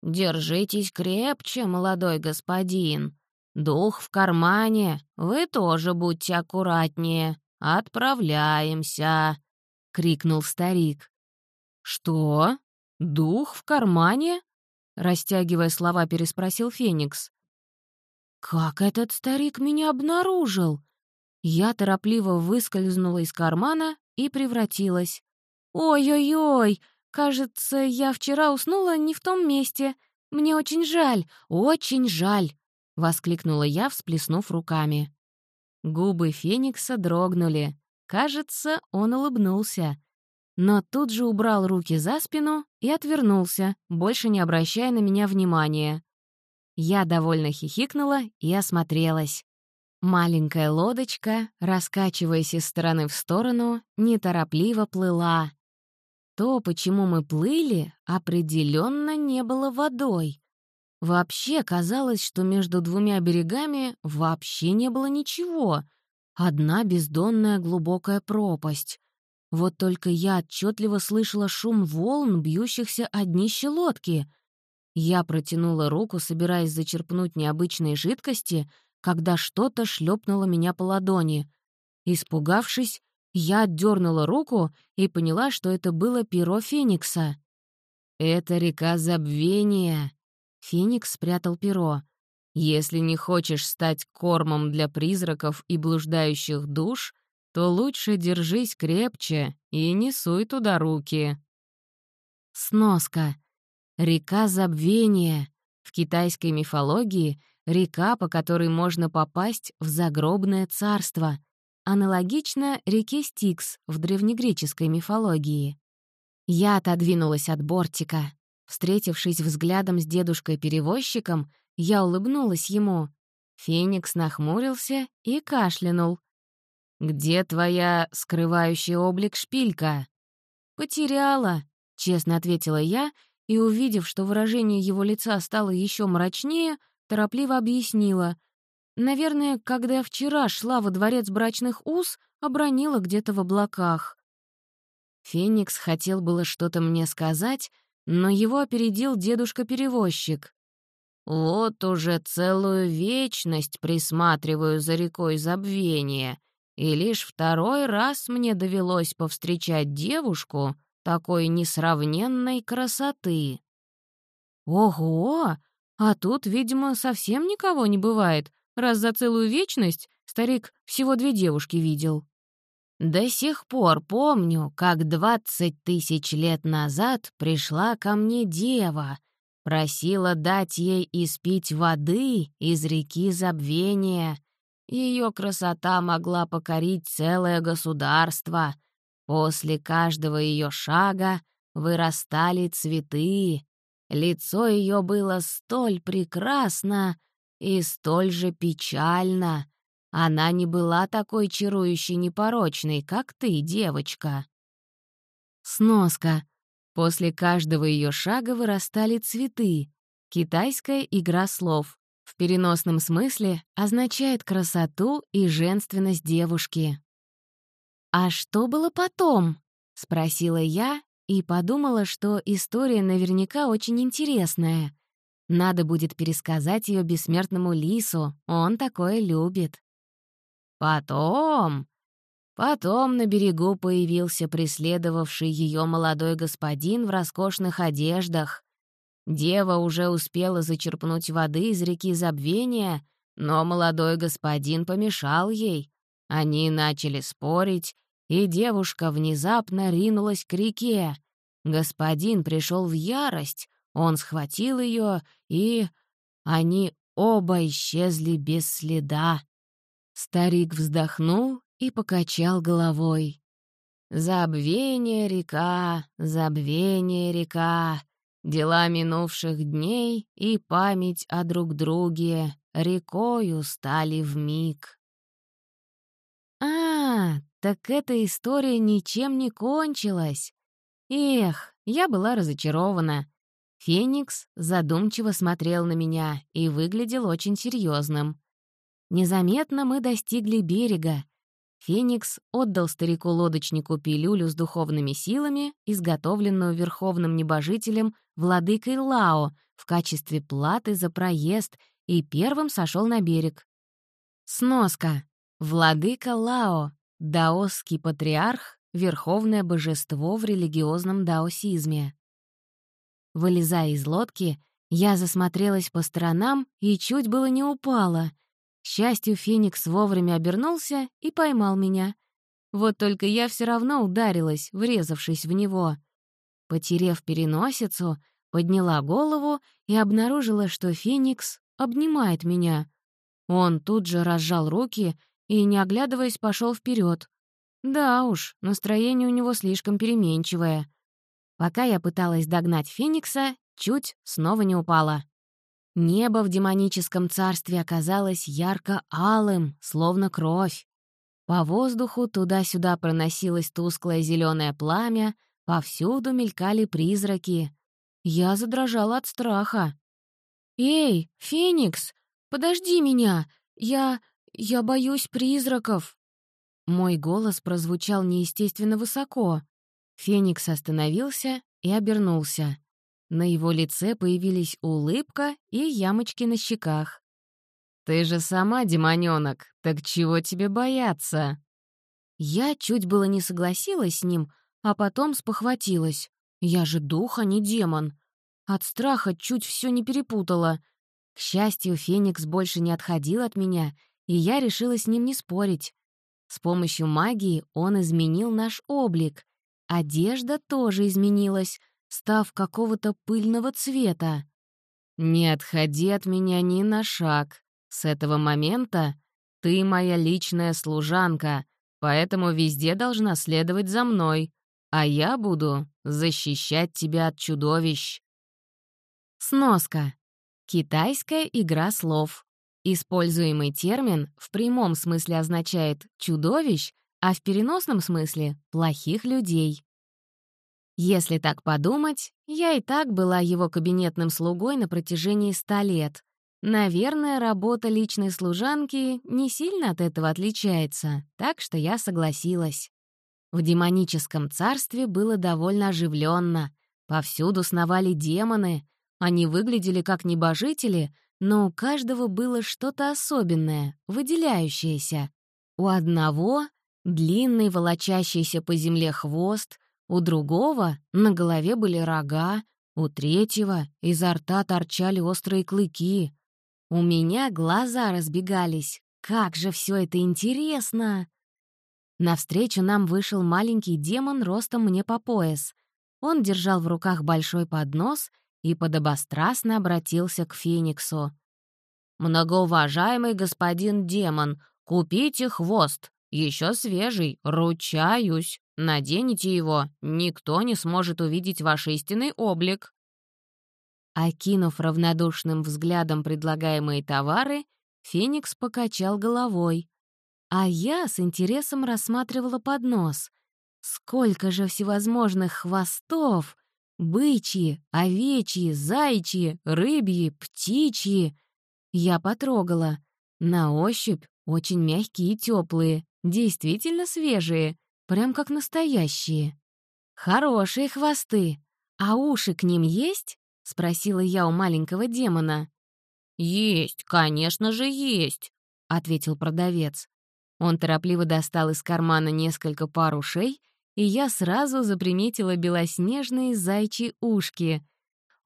«Держитесь крепче, молодой господин. Дух в кармане, вы тоже будьте аккуратнее. Отправляемся», — крикнул старик. «Что? Дух в кармане?» Растягивая слова, переспросил Феникс. «Как этот старик меня обнаружил?» Я торопливо выскользнула из кармана и превратилась. «Ой-ой-ой, кажется, я вчера уснула не в том месте. Мне очень жаль, очень жаль!» — воскликнула я, всплеснув руками. Губы Феникса дрогнули. Кажется, он улыбнулся но тут же убрал руки за спину и отвернулся, больше не обращая на меня внимания. Я довольно хихикнула и осмотрелась. Маленькая лодочка, раскачиваясь из стороны в сторону, неторопливо плыла. То, почему мы плыли, определенно не было водой. Вообще казалось, что между двумя берегами вообще не было ничего. Одна бездонная глубокая пропасть. Вот только я отчетливо слышала шум волн, бьющихся о днище лодки. Я протянула руку, собираясь зачерпнуть необычной жидкости, когда что-то шлепнуло меня по ладони. Испугавшись, я отдернула руку и поняла, что это было перо Феникса. «Это река забвения», — Феникс спрятал перо. «Если не хочешь стать кормом для призраков и блуждающих душ, то лучше держись крепче и не суй туда руки. Сноска. Река забвения. В китайской мифологии — река, по которой можно попасть в загробное царство. Аналогично реке Стикс в древнегреческой мифологии. Я отодвинулась от бортика. Встретившись взглядом с дедушкой-перевозчиком, я улыбнулась ему. Феникс нахмурился и кашлянул — «Где твоя скрывающая облик шпилька?» «Потеряла», — честно ответила я, и, увидев, что выражение его лица стало еще мрачнее, торопливо объяснила. «Наверное, когда вчера шла во дворец брачных уз, обронила где-то в облаках». Феникс хотел было что-то мне сказать, но его опередил дедушка-перевозчик. «Вот уже целую вечность присматриваю за рекой забвения», и лишь второй раз мне довелось повстречать девушку такой несравненной красоты. Ого! А тут, видимо, совсем никого не бывает, раз за целую вечность старик всего две девушки видел. До сих пор помню, как двадцать тысяч лет назад пришла ко мне дева, просила дать ей испить воды из реки забвения — ее красота могла покорить целое государство. После каждого ее шага вырастали цветы. Лицо ее было столь прекрасно и столь же печально. Она не была такой чарующей непорочной, как ты, девочка. Сноска. После каждого ее шага вырастали цветы. Китайская игра слов в переносном смысле означает красоту и женственность девушки. «А что было потом?» — спросила я и подумала, что история наверняка очень интересная. Надо будет пересказать ее бессмертному лису, он такое любит. «Потом...» Потом на берегу появился преследовавший ее молодой господин в роскошных одеждах. Дева уже успела зачерпнуть воды из реки забвения, но молодой господин помешал ей. Они начали спорить, и девушка внезапно ринулась к реке. Господин пришел в ярость, он схватил ее, и... Они оба исчезли без следа. Старик вздохнул и покачал головой. «Забвение река, забвение река, дела минувших дней и память о друг друге рекою стали вмиг». «А, так эта история ничем не кончилась. Эх, я была разочарована. Феникс задумчиво смотрел на меня и выглядел очень серьезным. Незаметно мы достигли берега. Феникс отдал старику-лодочнику пилюлю с духовными силами, изготовленную верховным небожителем владыкой Лао в качестве платы за проезд, и первым сошел на берег. Сноска. Владыка Лао, даосский патриарх, верховное божество в религиозном даосизме. Вылезая из лодки, я засмотрелась по сторонам и чуть было не упала. Счастью, Феникс вовремя обернулся и поймал меня. Вот только я все равно ударилась, врезавшись в него. Потерев переносицу, подняла голову и обнаружила, что Феникс обнимает меня. Он тут же разжал руки и, не оглядываясь, пошел вперед. Да уж, настроение у него слишком переменчивое. Пока я пыталась догнать Феникса, чуть снова не упала. Небо в демоническом царстве оказалось ярко-алым, словно кровь. По воздуху туда-сюда проносилось тусклое зеленое пламя, повсюду мелькали призраки. Я задрожала от страха. «Эй, Феникс, подожди меня! Я... я боюсь призраков!» Мой голос прозвучал неестественно высоко. Феникс остановился и обернулся. На его лице появились улыбка и ямочки на щеках. «Ты же сама демонёнок, так чего тебе бояться?» Я чуть было не согласилась с ним, а потом спохватилась. Я же дух, а не демон. От страха чуть все не перепутала. К счастью, Феникс больше не отходил от меня, и я решила с ним не спорить. С помощью магии он изменил наш облик. Одежда тоже изменилась, став какого-то пыльного цвета. «Не отходи от меня ни на шаг. С этого момента ты моя личная служанка, поэтому везде должна следовать за мной, а я буду защищать тебя от чудовищ». Сноска. Китайская игра слов. Используемый термин в прямом смысле означает «чудовищ», а в переносном смысле — «плохих людей». Если так подумать, я и так была его кабинетным слугой на протяжении ста лет. Наверное, работа личной служанки не сильно от этого отличается, так что я согласилась. В демоническом царстве было довольно оживленно. Повсюду сновали демоны. Они выглядели как небожители, но у каждого было что-то особенное, выделяющееся. У одного — длинный волочащийся по земле хвост, у другого на голове были рога, у третьего изо рта торчали острые клыки. У меня глаза разбегались. Как же все это интересно! Навстречу нам вышел маленький демон ростом мне по пояс. Он держал в руках большой поднос и подобострастно обратился к Фениксу. «Многоуважаемый господин демон, купите хвост, еще свежий, ручаюсь!» Наденете его, никто не сможет увидеть ваш истинный облик». Окинув равнодушным взглядом предлагаемые товары, Феникс покачал головой. А я с интересом рассматривала поднос. Сколько же всевозможных хвостов! Бычьи, овечьи, зайчьи, рыбьи, птичьи. Я потрогала. На ощупь очень мягкие и теплые, действительно свежие прям как настоящие. Хорошие хвосты. А уши к ним есть? Спросила я у маленького демона. «Есть, конечно же, есть», — ответил продавец. Он торопливо достал из кармана несколько пар ушей, и я сразу заприметила белоснежные зайчьи ушки.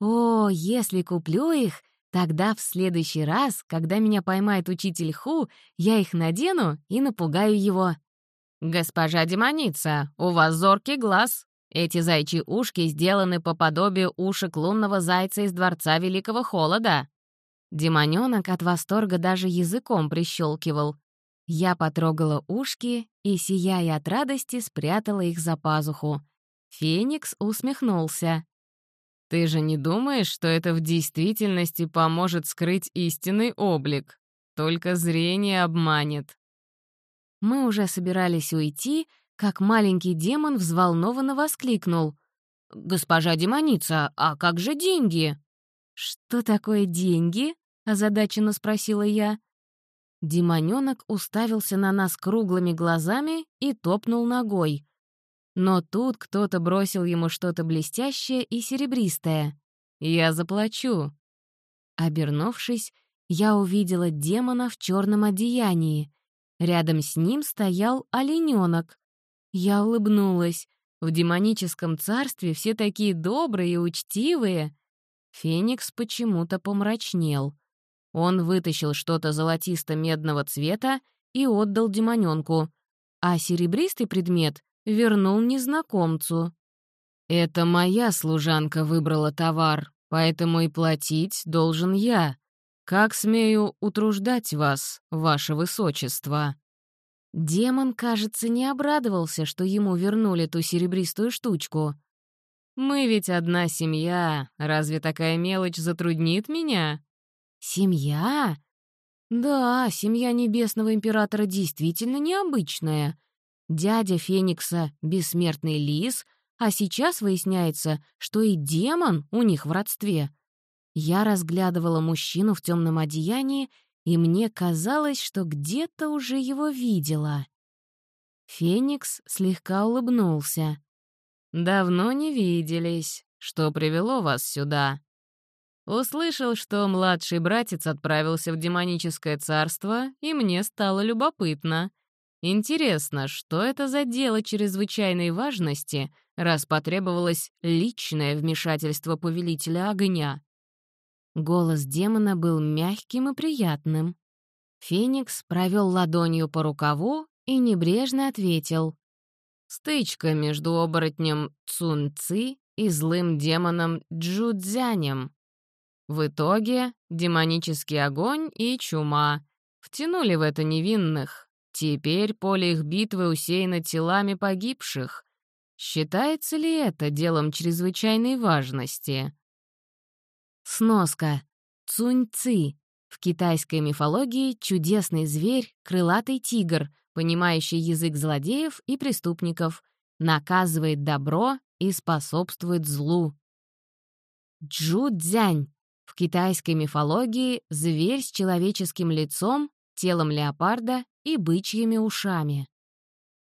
О, если куплю их, тогда в следующий раз, когда меня поймает учитель Ху, я их надену и напугаю его. «Госпожа демоница, у вас зоркий глаз. Эти зайчьи ушки сделаны по подобию ушек лунного зайца из Дворца Великого Холода». Демонёнок от восторга даже языком прищелкивал. Я потрогала ушки и, сияя от радости, спрятала их за пазуху. Феникс усмехнулся. «Ты же не думаешь, что это в действительности поможет скрыть истинный облик? Только зрение обманет». Мы уже собирались уйти, как маленький демон взволнованно воскликнул. «Госпожа демоница, а как же деньги?» «Что такое деньги?» — озадаченно спросила я. Демонёнок уставился на нас круглыми глазами и топнул ногой. Но тут кто-то бросил ему что-то блестящее и серебристое. «Я заплачу». Обернувшись, я увидела демона в черном одеянии. Рядом с ним стоял олененок. Я улыбнулась. В демоническом царстве все такие добрые и учтивые. Феникс почему-то помрачнел. Он вытащил что-то золотисто-медного цвета и отдал демонёнку, а серебристый предмет вернул незнакомцу. «Это моя служанка выбрала товар, поэтому и платить должен я. Как смею утруждать вас, ваше высочество?» Демон, кажется, не обрадовался, что ему вернули ту серебристую штучку. «Мы ведь одна семья, разве такая мелочь затруднит меня?» Семья? Да, семья Небесного Императора действительно необычная. Дядя Феникса — бессмертный лис, а сейчас выясняется, что и демон у них в родстве. Я разглядывала мужчину в темном одеянии, и мне казалось, что где-то уже его видела. Феникс слегка улыбнулся. «Давно не виделись. Что привело вас сюда?» Услышал, что младший братец отправился в демоническое царство, и мне стало любопытно. Интересно, что это за дело чрезвычайной важности, раз потребовалось личное вмешательство повелителя огня? Голос демона был мягким и приятным. Феникс провел ладонью по рукаву и небрежно ответил. «Стычка между оборотнем Цунци и злым демоном Джудзянем. В итоге демонический огонь и чума втянули в это невинных. Теперь поле их битвы усеяно телами погибших. Считается ли это делом чрезвычайной важности? Сноска. Цунь-ци. В китайской мифологии чудесный зверь, крылатый тигр, понимающий язык злодеев и преступников, наказывает добро и способствует злу. Джу-дзянь в китайской мифологии зверь с человеческим лицом, телом леопарда и бычьими ушами.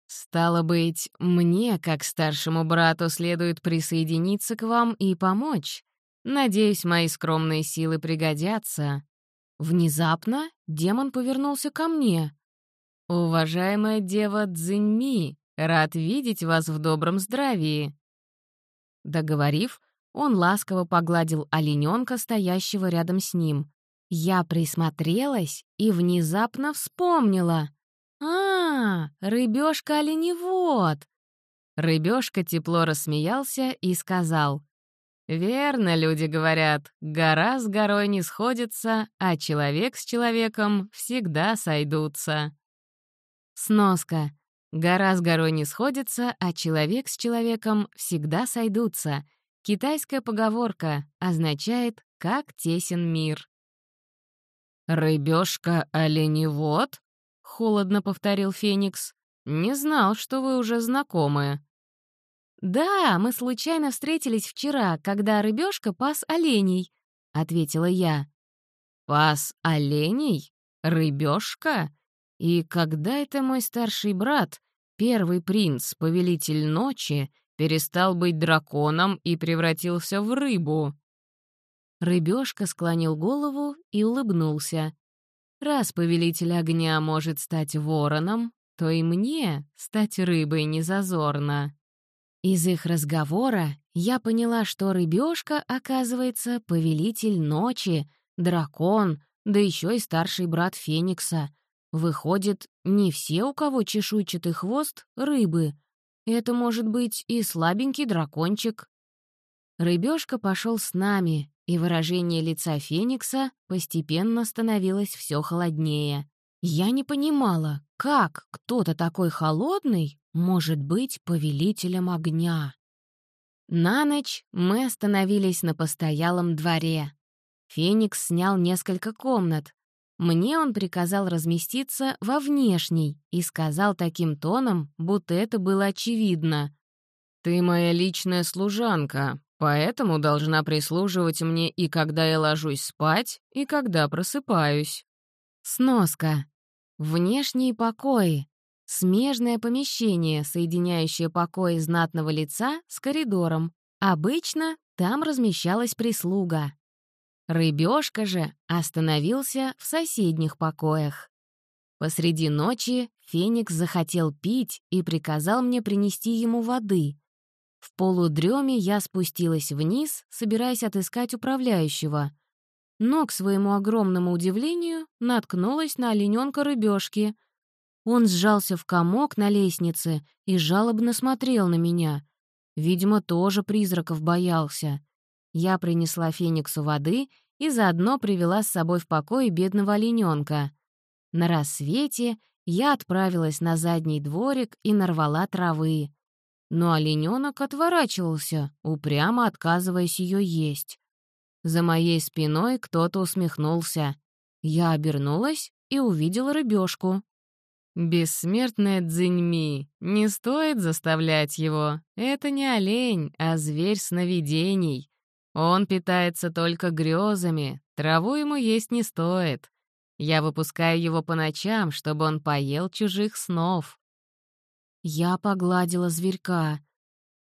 «Стало быть, мне, как старшему брату, следует присоединиться к вам и помочь. Надеюсь, мои скромные силы пригодятся». Внезапно демон повернулся ко мне. «Уважаемая дева Цзиньми, рад видеть вас в добром здравии». Договорив, он ласково погладил олененка, стоящего рядом с ним. Я присмотрелась и внезапно вспомнила. «А, рыбёшка-оленевод!» Рыбёшка тепло рассмеялся и сказал. «Верно, люди говорят, гора с горой не сходится, а человек с человеком всегда сойдутся». Сноска. Гора с горой не сходится, а человек с человеком всегда сойдутся — Китайская поговорка означает «как тесен мир». «Рыбёшка-оленевод?» — холодно повторил Феникс. «Не знал, что вы уже знакомы». «Да, мы случайно встретились вчера, когда рыбёшка пас оленей», — ответила я. «Пас оленей? Рыбёшка? И когда это мой старший брат, первый принц, повелитель ночи, перестал быть драконом и превратился в рыбу. Рыбёшка склонил голову и улыбнулся. Раз повелитель огня может стать вороном, то и мне стать рыбой незазорно. Из их разговора я поняла, что рыбешка, оказывается, повелитель ночи, дракон, да еще и старший брат Феникса. Выходит, не все, у кого чешуйчатый хвост, — рыбы. Это может быть и слабенький дракончик. Рыбешка пошел с нами, и выражение лица Феникса постепенно становилось все холоднее. Я не понимала, как кто-то такой холодный может быть повелителем огня. На ночь мы остановились на постоялом дворе. Феникс снял несколько комнат. Мне он приказал разместиться во внешней и сказал таким тоном, будто это было очевидно. «Ты моя личная служанка, поэтому должна прислуживать мне и когда я ложусь спать, и когда просыпаюсь». Сноска. Внешние покои. Смежное помещение, соединяющее покои знатного лица с коридором. Обычно там размещалась прислуга. Рыбёшка же остановился в соседних покоях. Посреди ночи Феникс захотел пить и приказал мне принести ему воды. В полудреме я спустилась вниз, собираясь отыскать управляющего — но, к своему огромному удивлению, наткнулась на олененка рыбешки. Он сжался в комок на лестнице и жалобно смотрел на меня. Видимо, тоже призраков боялся. Я принесла Фениксу воды и заодно привела с собой в покой бедного олененка. На рассвете я отправилась на задний дворик и нарвала травы. Но олененок отворачивался, упрямо отказываясь ее есть. За моей спиной кто-то усмехнулся. Я обернулась и увидела рыбешку. «Бессмертная Цзиньми, не стоит заставлять его. Это не олень, а зверь сновидений. Он питается только грезами, траву ему есть не стоит. Я выпускаю его по ночам, чтобы он поел чужих снов». Я погладила зверька.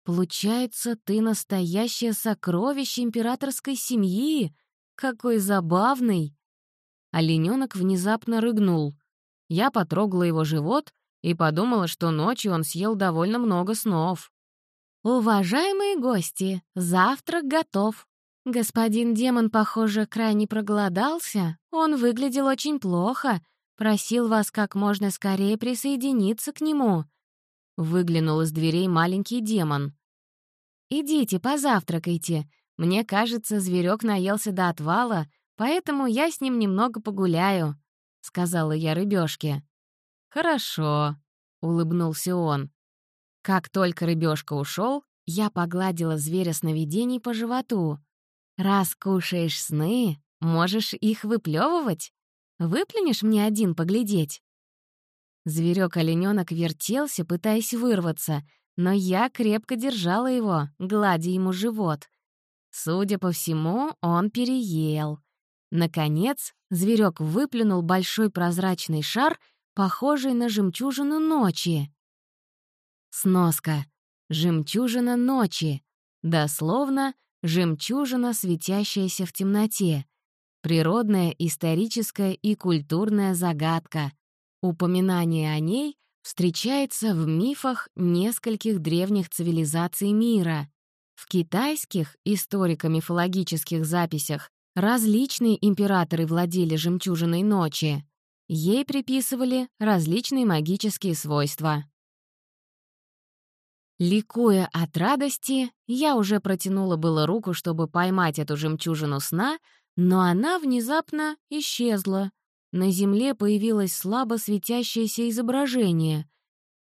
Получается, ты настоящее сокровище императорской семьи? Какой забавный!» Олененок внезапно рыгнул. Я потрогала его живот и подумала, что ночью он съел довольно много снов. «Уважаемые гости, завтрак готов. Господин демон, похоже, крайне проголодался. Он выглядел очень плохо. Просил вас как можно скорее присоединиться к нему». Выглянул из дверей маленький демон. «Идите, позавтракайте. Мне кажется, зверек наелся до отвала, поэтому я с ним немного погуляю», — сказала я рыбешке. «Хорошо», — улыбнулся он. Как только рыбешка ушел, я погладила зверя сновидений по животу. «Раз кушаешь сны, можешь их выплевывать. Выплюнешь мне один поглядеть?» Зверек олененок вертелся, пытаясь вырваться, но я крепко держала его, гладя ему живот. Судя по всему, он переел. Наконец, зверек выплюнул большой прозрачный шар, похожий на жемчужину ночи. Сноска. Жемчужина ночи. Дословно, жемчужина, светящаяся в темноте. Природная, историческая и культурная загадка. Упоминание о ней встречается в мифах нескольких древних цивилизаций мира. В китайских историко-мифологических записях различные императоры владели жемчужиной ночи. Ей приписывали различные магические свойства. Ликуя от радости, я уже протянула было руку, чтобы поймать эту жемчужину сна, но она внезапно исчезла, на земле появилось слабо светящееся изображение.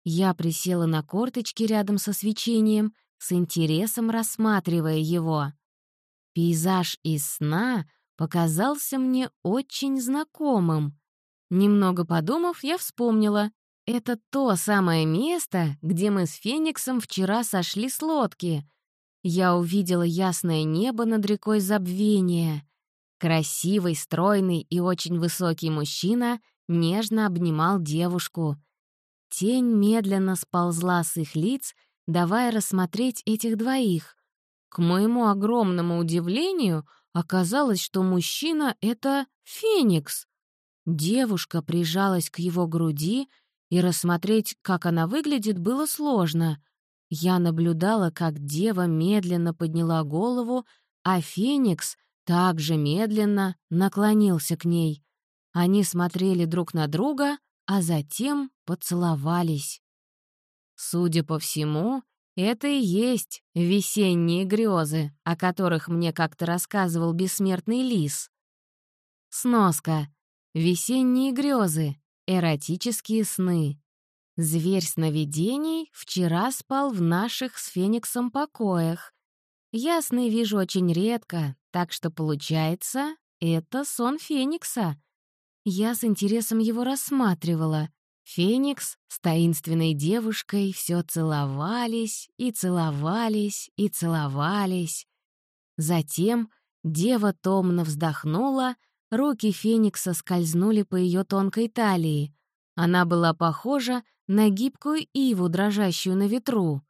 Я присела на корточки рядом со свечением, с интересом рассматривая его. Пейзаж из сна показался мне очень знакомым. Немного подумав, я вспомнила. Это то самое место, где мы с Фениксом вчера сошли с лодки. Я увидела ясное небо над рекой Забвения. Красивый, стройный и очень высокий мужчина нежно обнимал девушку. Тень медленно сползла с их лиц, давая рассмотреть этих двоих. К моему огромному удивлению оказалось, что мужчина — это Феникс. Девушка прижалась к его груди, и рассмотреть, как она выглядит, было сложно. Я наблюдала, как дева медленно подняла голову, а Феникс также медленно наклонился к ней. Они смотрели друг на друга, а затем поцеловались. Судя по всему, это и есть весенние грезы, о которых мне как-то рассказывал бессмертный лис. Сноска. Весенние грезы. Эротические сны. Зверь сновидений вчера спал в наших с Фениксом покоях. Я сны вижу очень редко, так что, получается, это сон Феникса. Я с интересом его рассматривала. Феникс с таинственной девушкой все целовались и целовались и целовались. Затем дева томно вздохнула, руки Феникса скользнули по ее тонкой талии. Она была похожа на гибкую иву, дрожащую на ветру.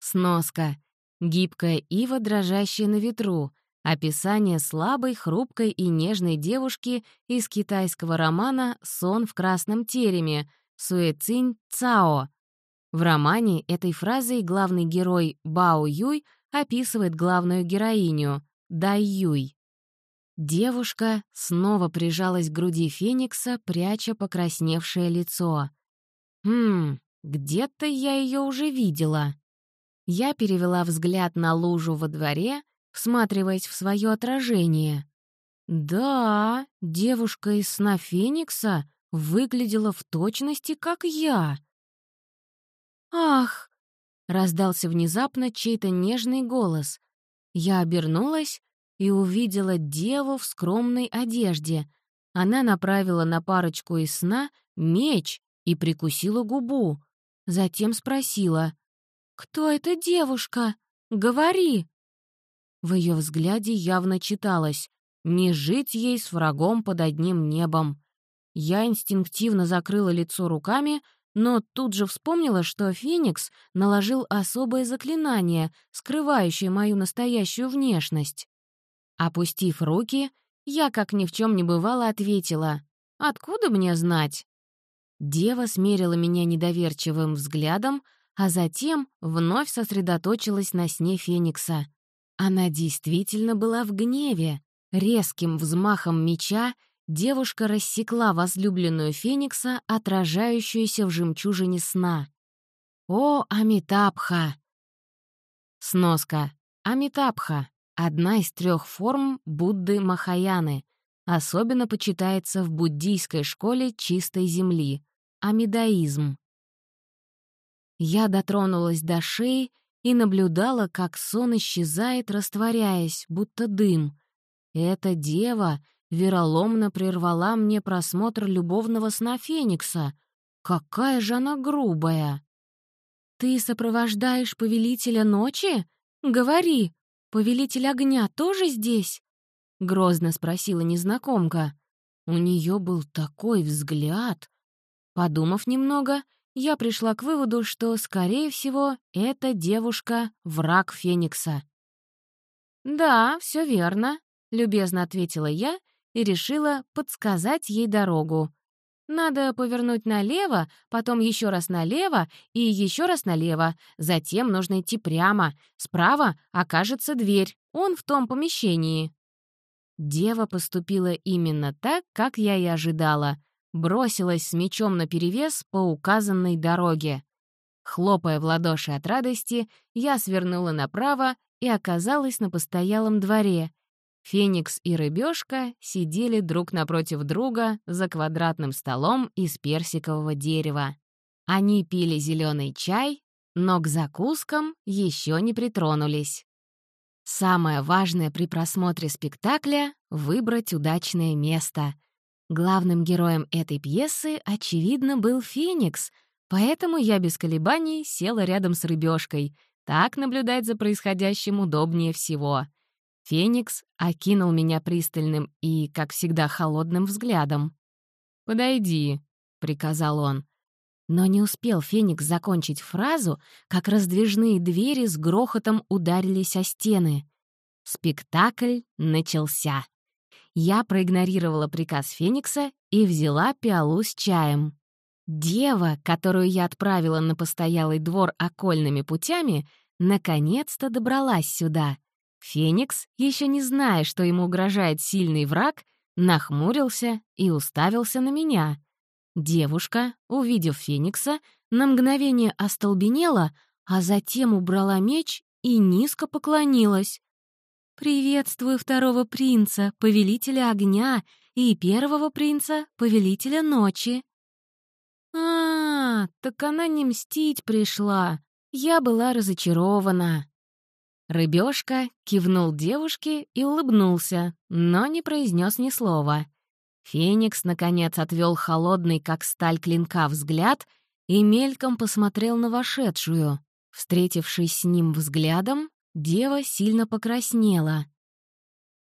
Сноска. Гибкая ива, дрожащая на ветру. Описание слабой, хрупкой и нежной девушки из китайского романа «Сон в красном тереме» Суэцинь Цао. В романе этой фразой главный герой Бао Юй описывает главную героиню Дай Юй. Девушка снова прижалась к груди Феникса, пряча покрасневшее лицо. «Хм, где-то я ее уже видела». Я перевела взгляд на лужу во дворе всматриваясь в свое отражение. Да, девушка из сна Феникса выглядела в точности, как я. «Ах!» — раздался внезапно чей-то нежный голос. Я обернулась и увидела деву в скромной одежде. Она направила на парочку из сна меч и прикусила губу. Затем спросила, «Кто эта девушка? Говори!» В ее взгляде явно читалось «Не жить ей с врагом под одним небом». Я инстинктивно закрыла лицо руками, но тут же вспомнила, что Феникс наложил особое заклинание, скрывающее мою настоящую внешность. Опустив руки, я, как ни в чем не бывало, ответила «Откуда мне знать?» Дева смерила меня недоверчивым взглядом, а затем вновь сосредоточилась на сне Феникса. Она действительно была в гневе. Резким взмахом меча девушка рассекла возлюбленную Феникса, отражающуюся в жемчужине сна. «О, Амитабха!» Сноска. Амитабха — одна из трех форм Будды Махаяны. Особенно почитается в буддийской школе чистой земли — амидаизм. Я дотронулась до шеи и наблюдала, как сон исчезает, растворяясь, будто дым. Эта дева вероломно прервала мне просмотр любовного сна Феникса. Какая же она грубая! «Ты сопровождаешь повелителя ночи? Говори, повелитель огня тоже здесь?» — грозно спросила незнакомка. У нее был такой взгляд. Подумав немного, я пришла к выводу, что, скорее всего, эта девушка — враг Феникса. «Да, все верно», — любезно ответила я и решила подсказать ей дорогу. «Надо повернуть налево, потом еще раз налево и еще раз налево. Затем нужно идти прямо. Справа окажется дверь, он в том помещении». Дева поступила именно так, как я и ожидала — бросилась с мечом наперевес по указанной дороге. Хлопая в ладоши от радости, я свернула направо и оказалась на постоялом дворе. Феникс и рыбешка сидели друг напротив друга за квадратным столом из персикового дерева. Они пили зеленый чай, но к закускам еще не притронулись. Самое важное при просмотре спектакля — выбрать удачное место — Главным героем этой пьесы, очевидно, был Феникс, поэтому я без колебаний села рядом с рыбешкой. Так наблюдать за происходящим удобнее всего. Феникс окинул меня пристальным и, как всегда, холодным взглядом. «Подойди», — приказал он. Но не успел Феникс закончить фразу, как раздвижные двери с грохотом ударились о стены. Спектакль начался. Я проигнорировала приказ Феникса и взяла пиалу с чаем. Дева, которую я отправила на постоялый двор окольными путями, наконец-то добралась сюда. Феникс, еще не зная, что ему угрожает сильный враг, нахмурился и уставился на меня. Девушка, увидев Феникса, на мгновение остолбенела, а затем убрала меч и низко поклонилась. «Приветствую второго принца, повелителя огня, и первого принца, повелителя ночи». «А, так она не мстить пришла. Я была разочарована». Рыбешка кивнул девушке и улыбнулся, но не произнес ни слова. Феникс, наконец, отвел холодный, как сталь клинка, взгляд и мельком посмотрел на вошедшую. Встретившись с ним взглядом, дева сильно покраснела.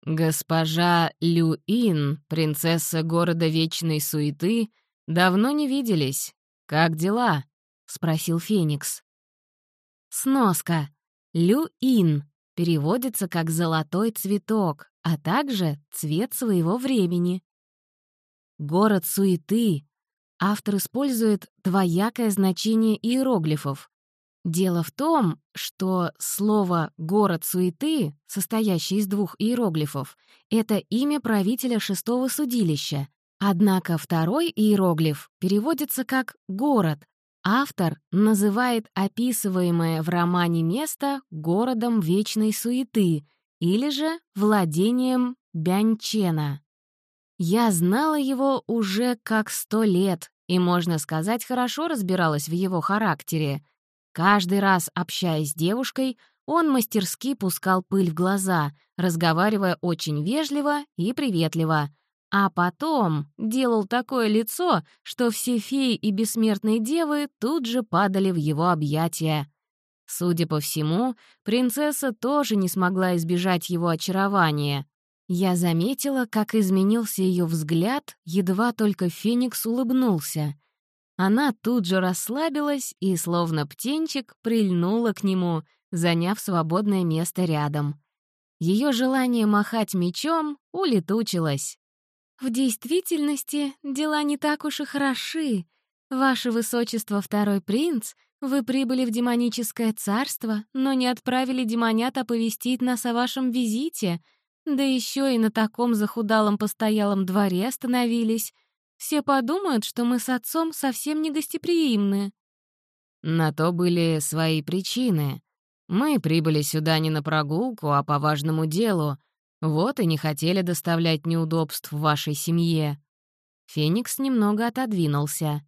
«Госпожа Люин, принцесса города Вечной Суеты, давно не виделись. Как дела?» — спросил Феникс. Сноска. Люин переводится как «золотой цветок», а также «цвет своего времени». Город суеты. Автор использует двоякое значение иероглифов. Дело в том, что слово «город суеты», состоящее из двух иероглифов, это имя правителя шестого судилища. Однако второй иероглиф переводится как «город». Автор называет описываемое в романе место городом вечной суеты или же владением Бянчена. Я знала его уже как сто лет и, можно сказать, хорошо разбиралась в его характере — Каждый раз, общаясь с девушкой, он мастерски пускал пыль в глаза, разговаривая очень вежливо и приветливо. А потом делал такое лицо, что все феи и бессмертные девы тут же падали в его объятия. Судя по всему, принцесса тоже не смогла избежать его очарования. Я заметила, как изменился ее взгляд, едва только Феникс улыбнулся. Она тут же расслабилась и, словно птенчик, прильнула к нему, заняв свободное место рядом. Ее желание махать мечом улетучилось. «В действительности дела не так уж и хороши. Ваше Высочество Второй Принц, вы прибыли в демоническое царство, но не отправили демонят оповестить нас о вашем визите, да еще и на таком захудалом постоялом дворе остановились. Все подумают, что мы с отцом совсем не гостеприимны». На то были свои причины. Мы прибыли сюда не на прогулку, а по важному делу. Вот и не хотели доставлять неудобств вашей семье. Феникс немного отодвинулся.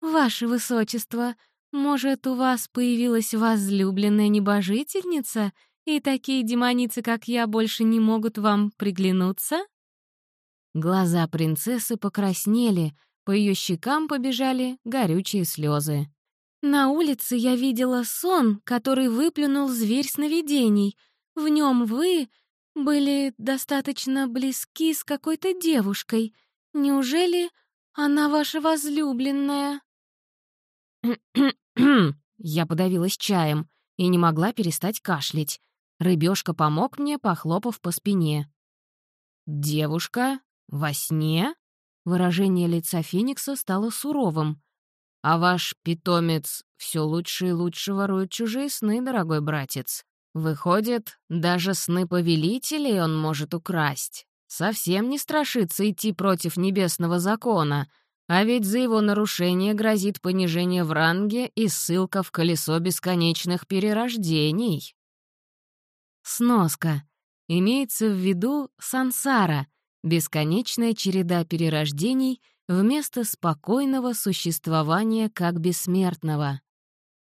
«Ваше высочество, может, у вас появилась возлюбленная небожительница, и такие демоницы, как я, больше не могут вам приглянуться?» Глаза принцессы покраснели, по ее щекам побежали горючие слезы. «На улице я видела сон, который выплюнул зверь сновидений. В нем вы были достаточно близки с какой-то девушкой. Неужели она ваша возлюбленная?» [CLEARS THROAT] Я подавилась чаем и не могла перестать кашлять. Рыбешка помог мне, похлопав по спине. «Девушка «Во сне?» Выражение лица Феникса стало суровым. «А ваш питомец все лучше и лучше ворует чужие сны, дорогой братец. Выходит, даже сны повелителей он может украсть. Совсем не страшится идти против небесного закона, а ведь за его нарушение грозит понижение в ранге и ссылка в колесо бесконечных перерождений». Сноска. Имеется в виду сансара — Бесконечная череда перерождений вместо спокойного существования как бессмертного.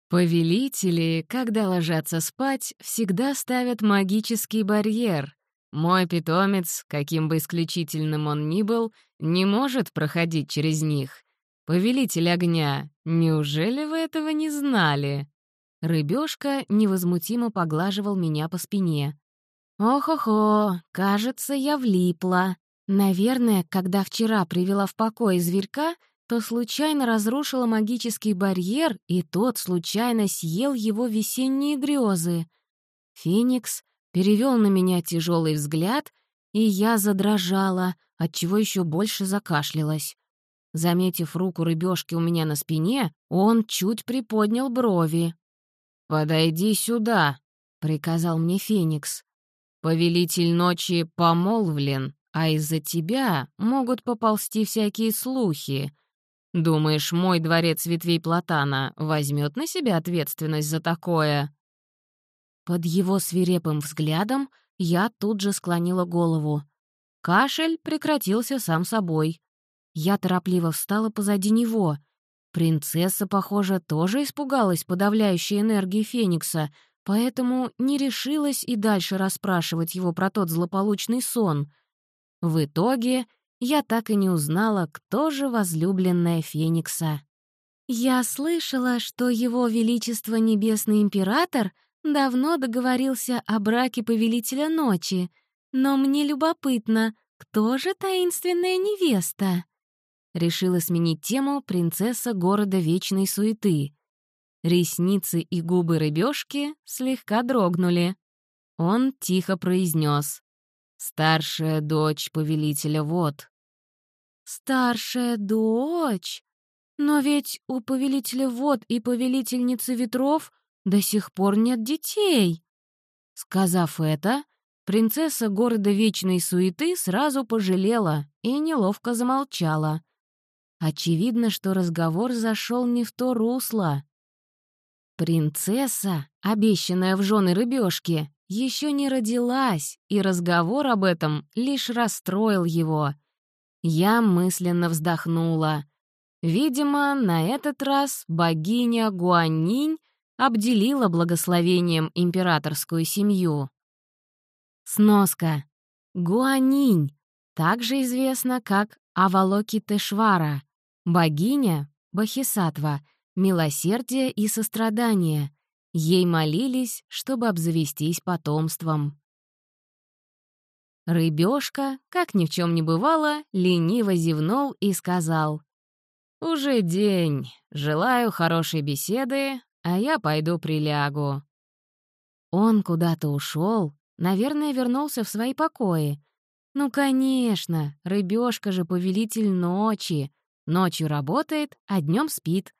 Повелители, когда ложатся спать, всегда ставят магический барьер. Мой питомец, каким бы исключительным он ни был, не может проходить через них. Повелитель огня, неужели вы этого не знали? Рыбёшка невозмутимо поглаживал меня по спине. Ох-охо, кажется, я влипла. Наверное, когда вчера привела в покой зверька, то случайно разрушила магический барьер, и тот случайно съел его весенние грезы. Феникс перевел на меня тяжелый взгляд, и я задрожала, отчего еще больше закашлялась. Заметив руку рыбешки у меня на спине, он чуть приподнял брови. «Подойди сюда», — приказал мне Феникс. «Повелитель ночи помолвлен, а из-за тебя могут поползти всякие слухи. Думаешь, мой дворец ветвей Платана возьмет на себя ответственность за такое?» Под его свирепым взглядом я тут же склонила голову. Кашель прекратился сам собой. Я торопливо встала позади него. Принцесса, похоже, тоже испугалась подавляющей энергии Феникса, поэтому не решилась и дальше расспрашивать его про тот злополучный сон. В итоге я так и не узнала, кто же возлюбленная Феникса. «Я слышала, что его Величество Небесный Император давно договорился о браке Повелителя Ночи, но мне любопытно, кто же таинственная невеста?» Решила сменить тему принцесса города Вечной Суеты. Ресницы и губы рыбешки слегка дрогнули. Он тихо произнес: «Старшая дочь повелителя вод». «Старшая дочь? Но ведь у повелителя вод и повелительницы ветров до сих пор нет детей». Сказав это, принцесса города Вечной Суеты сразу пожалела и неловко замолчала. Очевидно, что разговор зашел не в то русло. Принцесса, обещанная в жены рыбешки, еще не родилась, и разговор об этом лишь расстроил его. Я мысленно вздохнула. Видимо, на этот раз богиня Гуанинь обделила благословением императорскую семью. Сноска. Гуанинь, также известна как Авалокитешвара, Богиня — Бахисатва, милосердие и сострадание. Ей молились, чтобы обзавестись потомством. Рыбешка, как ни в чем не бывало, лениво зевнул и сказал. «Уже день. Желаю хорошей беседы, а я пойду прилягу». Он куда-то ушел, наверное, вернулся в свои покои. Ну, конечно, рыбешка же повелитель ночи, Ночью работает, а днем спит.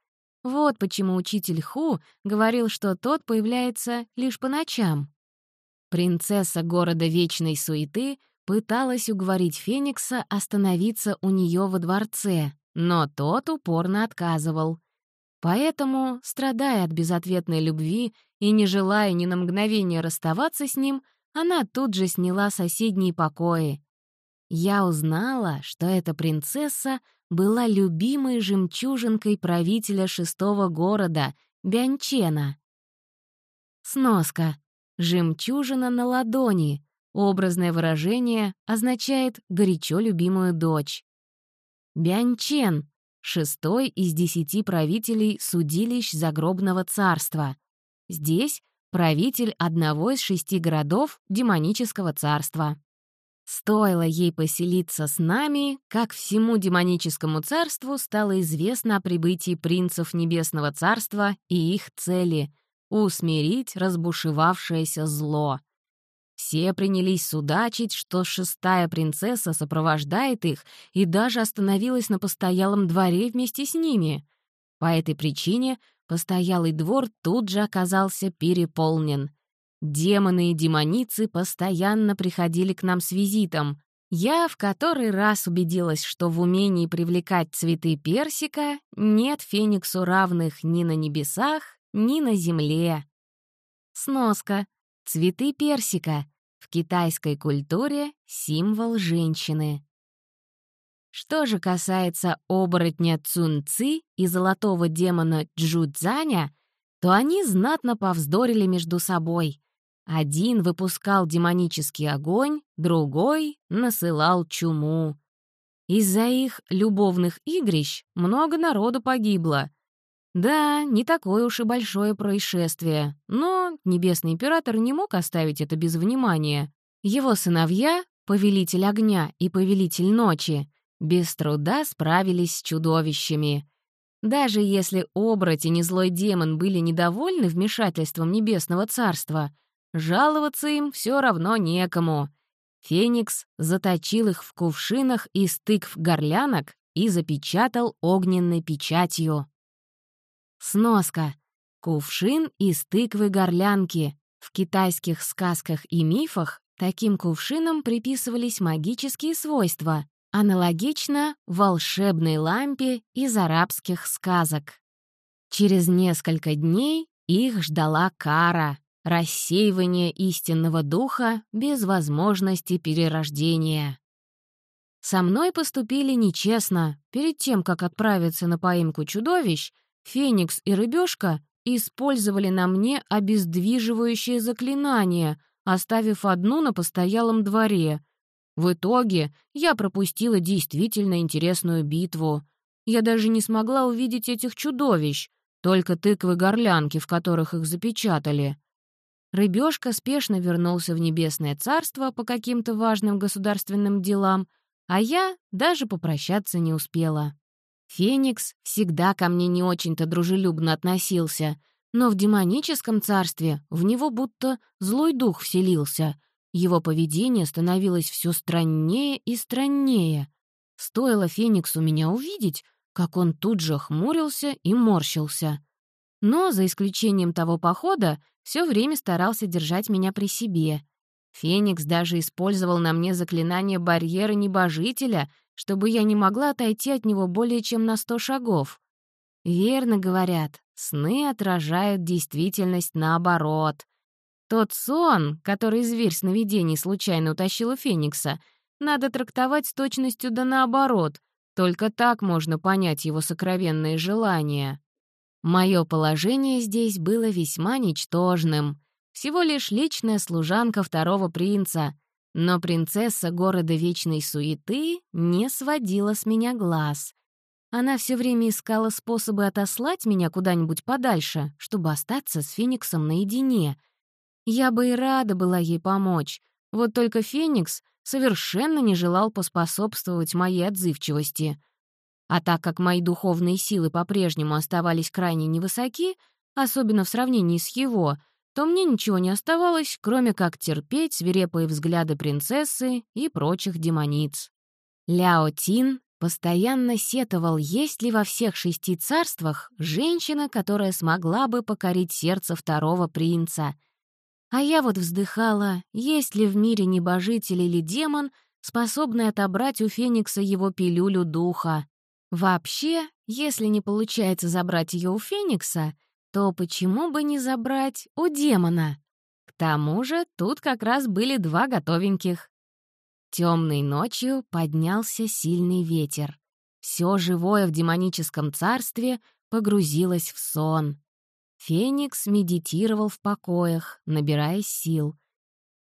Вот почему учитель Ху говорил, что тот появляется лишь по ночам. Принцесса города Вечной Суеты пыталась уговорить Феникса остановиться у нее во дворце, но тот упорно отказывал. Поэтому, страдая от безответной любви и не желая ни на мгновение расставаться с ним, она тут же сняла соседние покои. Я узнала, что эта принцесса была любимой жемчужинкой правителя шестого города, Бянчена. Сноска. «Жемчужина на ладони» — образное выражение означает «горячо любимую дочь». Бянчен — шестой из десяти правителей судилищ загробного царства. Здесь правитель одного из шести городов демонического царства. Стоило ей поселиться с нами, как всему демоническому царству стало известно о прибытии принцев Небесного Царства и их цели — усмирить разбушевавшееся зло. Все принялись судачить, что шестая принцесса сопровождает их и даже остановилась на постоялом дворе вместе с ними. По этой причине постоялый двор тут же оказался переполнен — Демоны и демоницы постоянно приходили к нам с визитом. Я в который раз убедилась, что в умении привлекать цветы персика нет фениксу равных ни на небесах, ни на земле. Сноска. Цветы персика. В китайской культуре символ женщины. Что же касается оборотня Цунци и золотого демона Джудзаня, то они знатно повздорили между собой. Один выпускал демонический огонь, другой насылал чуму. Из-за их любовных игрищ много народу погибло. Да, не такое уж и большое происшествие, но Небесный Император не мог оставить это без внимания. Его сыновья, Повелитель Огня и Повелитель Ночи, без труда справились с чудовищами. Даже если оборотень и злой демон были недовольны вмешательством Небесного Царства — Жаловаться им все равно некому. Феникс заточил их в кувшинах из тыкв-горлянок и запечатал огненной печатью. Сноска. Кувшин из тыквы-горлянки. В китайских сказках и мифах таким кувшинам приписывались магические свойства, аналогично волшебной лампе из арабских сказок. Через несколько дней их ждала кара — рассеивание истинного духа без возможности перерождения. Со мной поступили нечестно. Перед тем, как отправиться на поимку чудовищ, Феникс и Рыбешка использовали на мне обездвиживающее заклинание, оставив одну на постоялом дворе. В итоге я пропустила действительно интересную битву. Я даже не смогла увидеть этих чудовищ, только тыквы-горлянки, в которых их запечатали. Рыбешка спешно вернулся в Небесное Царство по каким-то важным государственным делам — а я даже попрощаться не успела. Феникс всегда ко мне не очень-то дружелюбно относился, но в демоническом царстве в него будто злой дух вселился. Его поведение становилось все страннее и страннее. Стоило Фениксу меня увидеть, как он тут же хмурился и морщился. Но, за исключением того похода, все время старался держать меня при себе — Феникс даже использовал на мне заклинание барьера небожителя, чтобы я не могла отойти от него более чем на сто шагов. Верно говорят, сны отражают действительность наоборот. Тот сон, который зверь сновидений случайно утащил у Феникса, надо трактовать с точностью да наоборот, только так можно понять его сокровенные желания. Мое положение здесь было весьма ничтожным — всего лишь личная служанка второго принца, но принцесса города Вечной Суеты не сводила с меня глаз. Она все время искала способы отослать меня куда-нибудь подальше, чтобы остаться с Фениксом наедине. Я бы и рада была ей помочь, вот только Феникс совершенно не желал поспособствовать моей отзывчивости. А так как мои духовные силы по-прежнему оставались крайне невысоки, особенно в сравнении с его — то мне ничего не оставалось, кроме как терпеть свирепые взгляды принцессы и прочих демониц. Ляо Тин постоянно сетовал, есть ли во всех шести царствах женщина, которая смогла бы покорить сердце второго принца. А я вот вздыхала, есть ли в мире небожитель или демон, способный отобрать у Феникса его пилюлю духа. Вообще, если не получается забрать ее у Феникса — то почему бы не забрать у демона? К тому же тут как раз были два готовеньких. Темной ночью поднялся сильный ветер. Все живое в демоническом царстве погрузилось в сон. Феникс медитировал в покоях, набирая сил.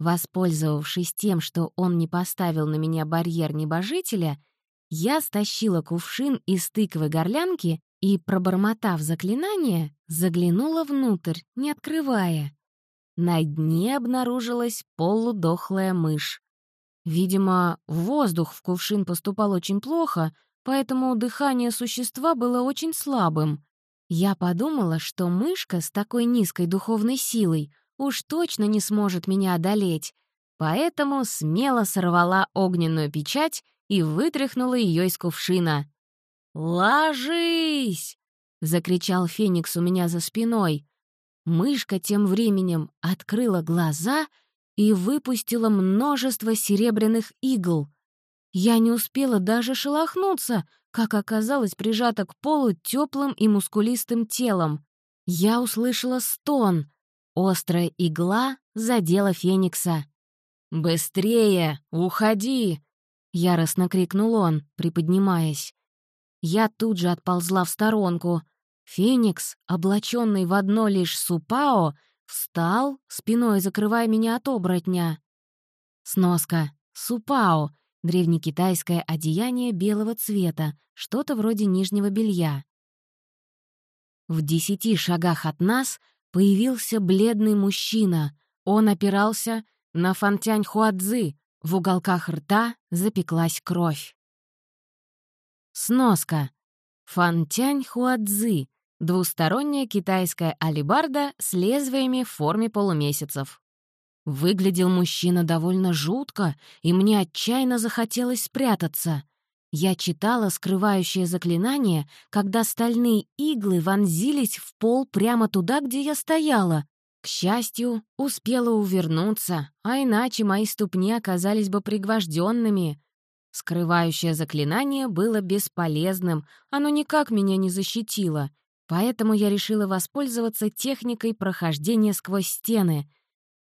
Воспользовавшись тем, что он не поставил на меня барьер небожителя, я стащила кувшин из тыквы горлянки и, пробормотав заклинание, заглянула внутрь, не открывая. На дне обнаружилась полудохлая мышь. Видимо, воздух в кувшин поступал очень плохо, поэтому дыхание существа было очень слабым. Я подумала, что мышка с такой низкой духовной силой уж точно не сможет меня одолеть, поэтому смело сорвала огненную печать и вытряхнула ее из кувшина. «Ложись!» — закричал Феникс у меня за спиной. Мышка тем временем открыла глаза и выпустила множество серебряных игл. Я не успела даже шелохнуться, как оказалось прижата к полу теплым и мускулистым телом. Я услышала стон. Острая игла задела Феникса. «Быстрее! Уходи!» — яростно крикнул он, приподнимаясь. Я тут же отползла в сторонку. Феникс, облаченный в одно лишь супао, встал, спиной закрывая меня от оборотня. Сноска. Супао — древнекитайское одеяние белого цвета, что-то вроде нижнего белья. В десяти шагах от нас появился бледный мужчина. Он опирался на фонтянь Хуадзы, в уголках рта запеклась кровь. Сноска. Фантянь Хуадзи — двусторонняя китайская алибарда с лезвиями в форме полумесяцев. Выглядел мужчина довольно жутко, и мне отчаянно захотелось спрятаться. Я читала скрывающее заклинание, когда стальные иглы вонзились в пол прямо туда, где я стояла. К счастью, успела увернуться, а иначе мои ступни оказались бы пригвожденными. Скрывающее заклинание было бесполезным, оно никак меня не защитило, поэтому я решила воспользоваться техникой прохождения сквозь стены.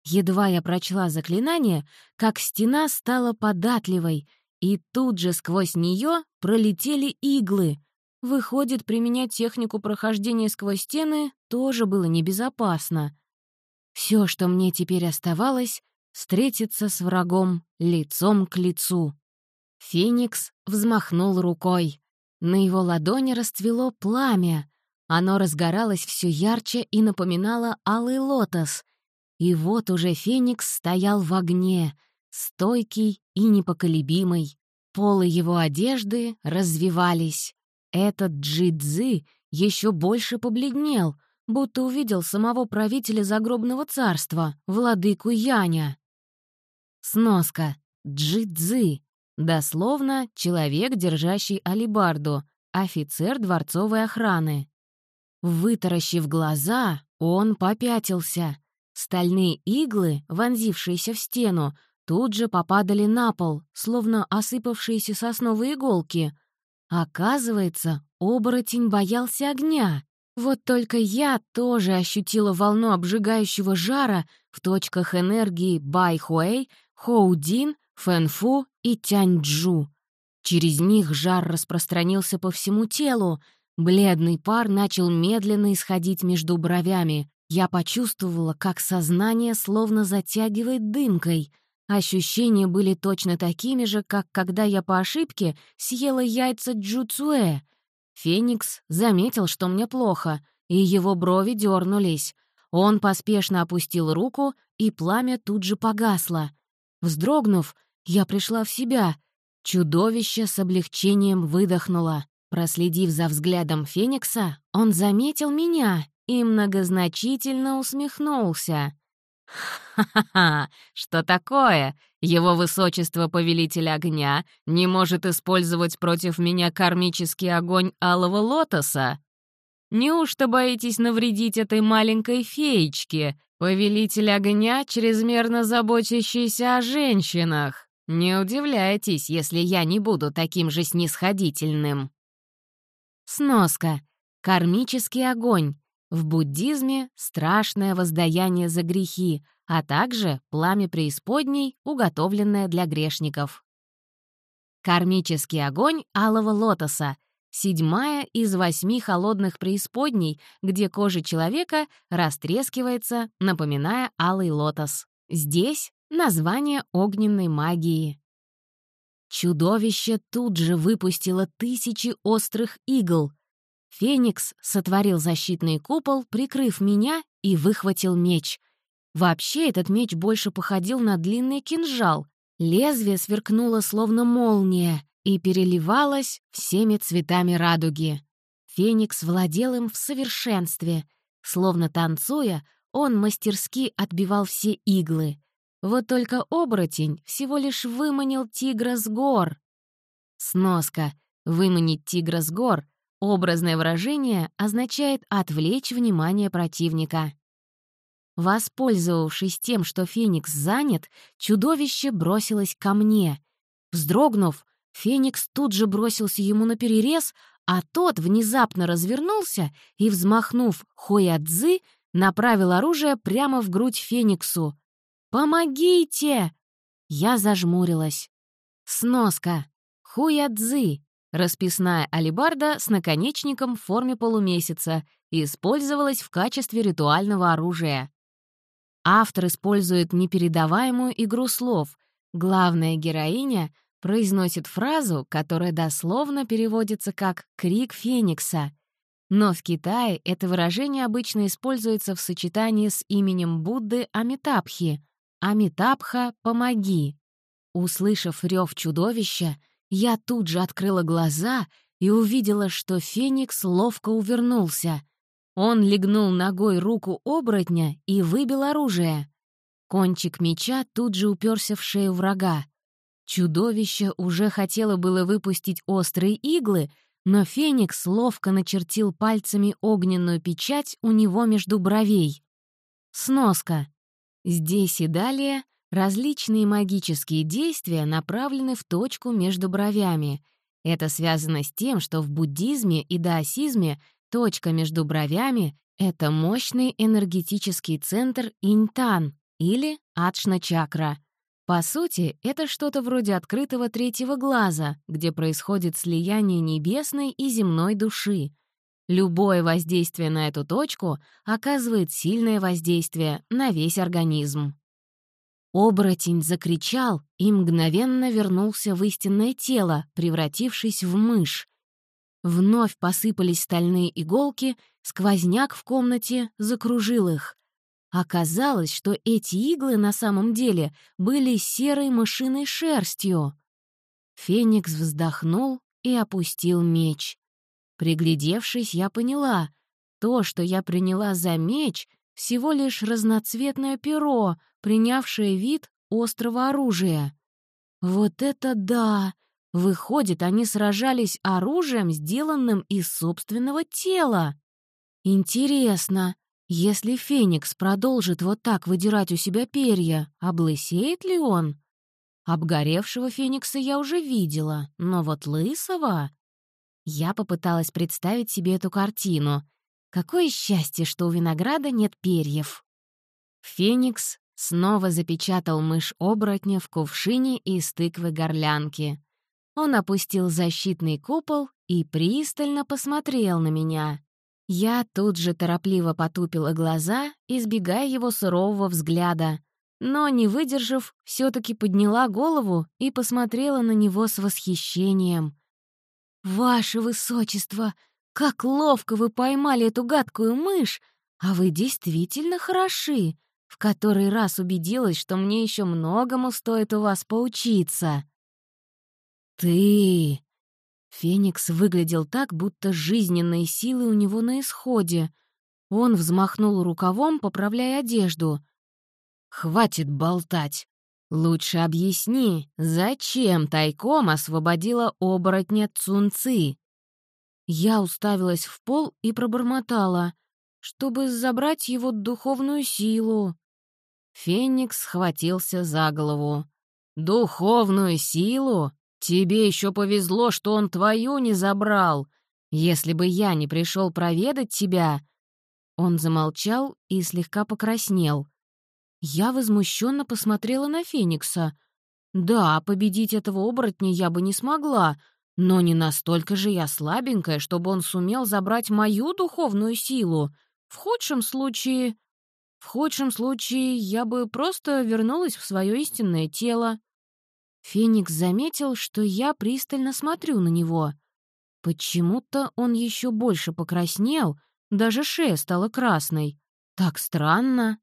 Едва я прочла заклинание, как стена стала податливой, и тут же сквозь нее пролетели иглы. Выходит, применять технику прохождения сквозь стены тоже было небезопасно. Все, что мне теперь оставалось, встретиться с врагом лицом к лицу. Феникс взмахнул рукой. На его ладони расцвело пламя. Оно разгоралось все ярче и напоминало алый лотос. И вот уже Феникс стоял в огне, стойкий и непоколебимый. Полы его одежды развивались. Этот джидзы еще больше побледнел, будто увидел самого правителя загробного царства, владыку Яня. Сноска. Джидзы. Дословно, человек, держащий алибарду, офицер дворцовой охраны. Вытаращив глаза, он попятился. Стальные иглы, вонзившиеся в стену, тут же попадали на пол, словно осыпавшиеся сосновые иголки. Оказывается, оборотень боялся огня. Вот только я тоже ощутила волну обжигающего жара в точках энергии Байхуэй, Хоудин, Фэнфу и Тяньчжу. Через них жар распространился по всему телу. Бледный пар начал медленно исходить между бровями. Я почувствовала, как сознание словно затягивает дымкой. Ощущения были точно такими же, как когда я по ошибке съела яйца джуцуэ. Феникс заметил, что мне плохо, и его брови дернулись. Он поспешно опустил руку, и пламя тут же погасло. Вздрогнув, я пришла в себя. Чудовище с облегчением выдохнуло. Проследив за взглядом Феникса, он заметил меня и многозначительно усмехнулся. «Ха-ха-ха! Что такое? Его высочество Повелитель Огня не может использовать против меня кармический огонь Алого Лотоса? Неужто боитесь навредить этой маленькой феечке, Повелитель Огня, чрезмерно заботящийся о женщинах? Не удивляйтесь, если я не буду таким же снисходительным». Сноска. Кармический огонь. В буддизме — страшное воздаяние за грехи, а также пламя преисподней, уготовленное для грешников. Кармический огонь алого лотоса — седьмая из восьми холодных преисподней, где кожа человека растрескивается, напоминая алый лотос. Здесь название огненной магии. Чудовище тут же выпустило тысячи острых игл — Феникс сотворил защитный купол, прикрыв меня, и выхватил меч. Вообще этот меч больше походил на длинный кинжал. Лезвие сверкнуло словно молния и переливалось всеми цветами радуги. Феникс владел им в совершенстве. Словно танцуя, он мастерски отбивал все иглы. Вот только оборотень всего лишь выманил тигра с гор. Сноска. Выманить тигра с гор Образное выражение означает «отвлечь внимание противника». Воспользовавшись тем, что Феникс занят, чудовище бросилось ко мне. Вздрогнув, Феникс тут же бросился ему на перерез, а тот внезапно развернулся и, взмахнув Хоядзы, направил оружие прямо в грудь Фениксу. «Помогите!» Я зажмурилась. Сноска. Хуядзы Расписная алебарда с наконечником в форме полумесяца использовалась в качестве ритуального оружия. Автор использует непередаваемую игру слов. Главная героиня произносит фразу, которая дословно переводится как «крик Феникса». Но в Китае это выражение обычно используется в сочетании с именем Будды Амитабхи. «Амитабха, помоги!» Услышав рев чудовища, я тут же открыла глаза и увидела, что Феникс ловко увернулся. Он легнул ногой руку оборотня и выбил оружие. Кончик меча тут же уперся в шею врага. Чудовище уже хотело было выпустить острые иглы, но Феникс ловко начертил пальцами огненную печать у него между бровей. Сноска. Здесь и далее различные магические действия направлены в точку между бровями. Это связано с тем, что в буддизме и даосизме точка между бровями — это мощный энергетический центр интан или адшна-чакра. По сути, это что-то вроде открытого третьего глаза, где происходит слияние небесной и земной души. Любое воздействие на эту точку оказывает сильное воздействие на весь организм. Оборотень закричал и мгновенно вернулся в истинное тело, превратившись в мышь. Вновь посыпались стальные иголки, сквозняк в комнате закружил их. Оказалось, что эти иглы на самом деле были серой мышиной шерстью. Феникс вздохнул и опустил меч. Приглядевшись, я поняла, то, что я приняла за меч, всего лишь разноцветное перо, принявшее вид острого оружия. Вот это да! Выходит, они сражались оружием, сделанным из собственного тела. Интересно, если Феникс продолжит вот так выдирать у себя перья, облысеет ли он? Обгоревшего Феникса я уже видела, но вот лысого... Я попыталась представить себе эту картину. Какое счастье, что у винограда нет перьев. Феникс снова запечатал мышь-оборотня в кувшине из тыквы-горлянки. Он опустил защитный купол и пристально посмотрел на меня. Я тут же торопливо потупила глаза, избегая его сурового взгляда, но, не выдержав, все таки подняла голову и посмотрела на него с восхищением. «Ваше высочество, как ловко вы поймали эту гадкую мышь! А вы действительно хороши!» В который раз убедилась, что мне еще многому стоит у вас поучиться. «Ты...» Феникс выглядел так, будто жизненные силы у него на исходе. Он взмахнул рукавом, поправляя одежду. «Хватит болтать. Лучше объясни, зачем тайком освободила оборотня Цунцы?» Я уставилась в пол и пробормотала, чтобы забрать его духовную силу. Феникс схватился за голову. «Духовную силу? Тебе еще повезло, что он твою не забрал. Если бы я не пришел проведать тебя...» Он замолчал и слегка покраснел. Я возмущенно посмотрела на Феникса. Да, победить этого оборотня я бы не смогла, но не настолько же я слабенькая, чтобы он сумел забрать мою духовную силу. В худшем случае... В худшем случае я бы просто вернулась в свое истинное тело. Феникс заметил, что я пристально смотрю на него. Почему-то он еще больше покраснел, даже шея стала красной. Так странно.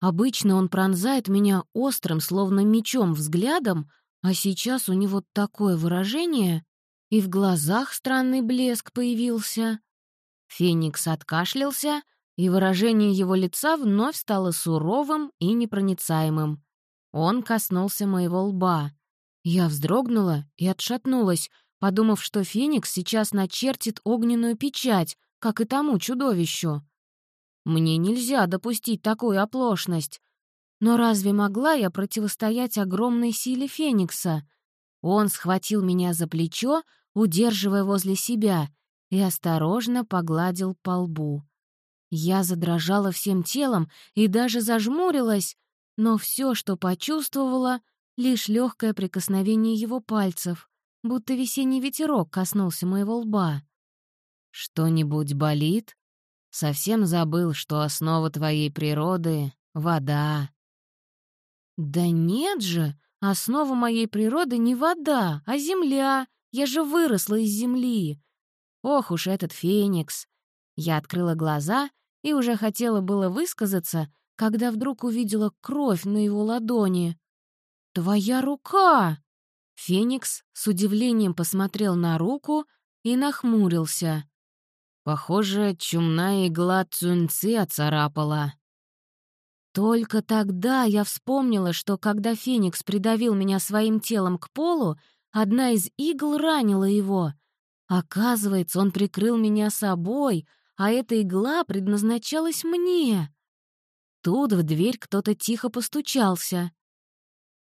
Обычно он пронзает меня острым, словно мечом, взглядом, а сейчас у него такое выражение, и в глазах странный блеск появился. Феникс откашлялся, и выражение его лица вновь стало суровым и непроницаемым. Он коснулся моего лба. Я вздрогнула и отшатнулась, подумав, что Феникс сейчас начертит огненную печать, как и тому чудовищу. Мне нельзя допустить такую оплошность. Но разве могла я противостоять огромной силе Феникса? Он схватил меня за плечо, удерживая возле себя, и осторожно погладил по лбу. Я задрожала всем телом и даже зажмурилась, но все, что почувствовала, лишь легкое прикосновение его пальцев, будто весенний ветерок коснулся моего лба. «Что-нибудь болит? Совсем забыл, что основа твоей природы — вода». «Да нет же, основа моей природы не вода, а земля. Я же выросла из земли. Ох уж этот феникс!» Я открыла глаза и уже хотела было высказаться, когда вдруг увидела кровь на его ладони. «Твоя рука!» Феникс с удивлением посмотрел на руку и нахмурился. Похоже, чумная игла Цуньцы оцарапала. Только тогда я вспомнила, что когда Феникс придавил меня своим телом к полу, одна из игл ранила его. Оказывается, он прикрыл меня собой, а эта игла предназначалась мне. Тут в дверь кто-то тихо постучался.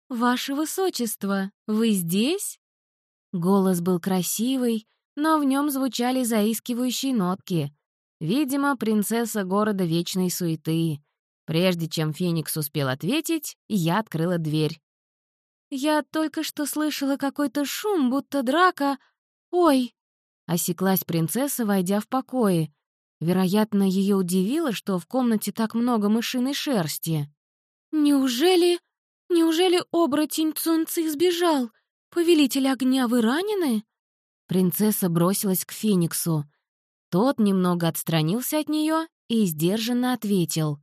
«Ваше Высочество, вы здесь?» Голос был красивый, но в нем звучали заискивающие нотки. Видимо, принцесса города вечной суеты. Прежде чем Феникс успел ответить, я открыла дверь. «Я только что слышала какой-то шум, будто драка. Ой!» Осеклась принцесса, войдя в покои. Вероятно, ее удивило, что в комнате так много мышиной шерсти. «Неужели... неужели оборотень Цунци сбежал? Повелитель огня, вы ранены?» Принцесса бросилась к Фениксу. Тот немного отстранился от нее и сдержанно ответил.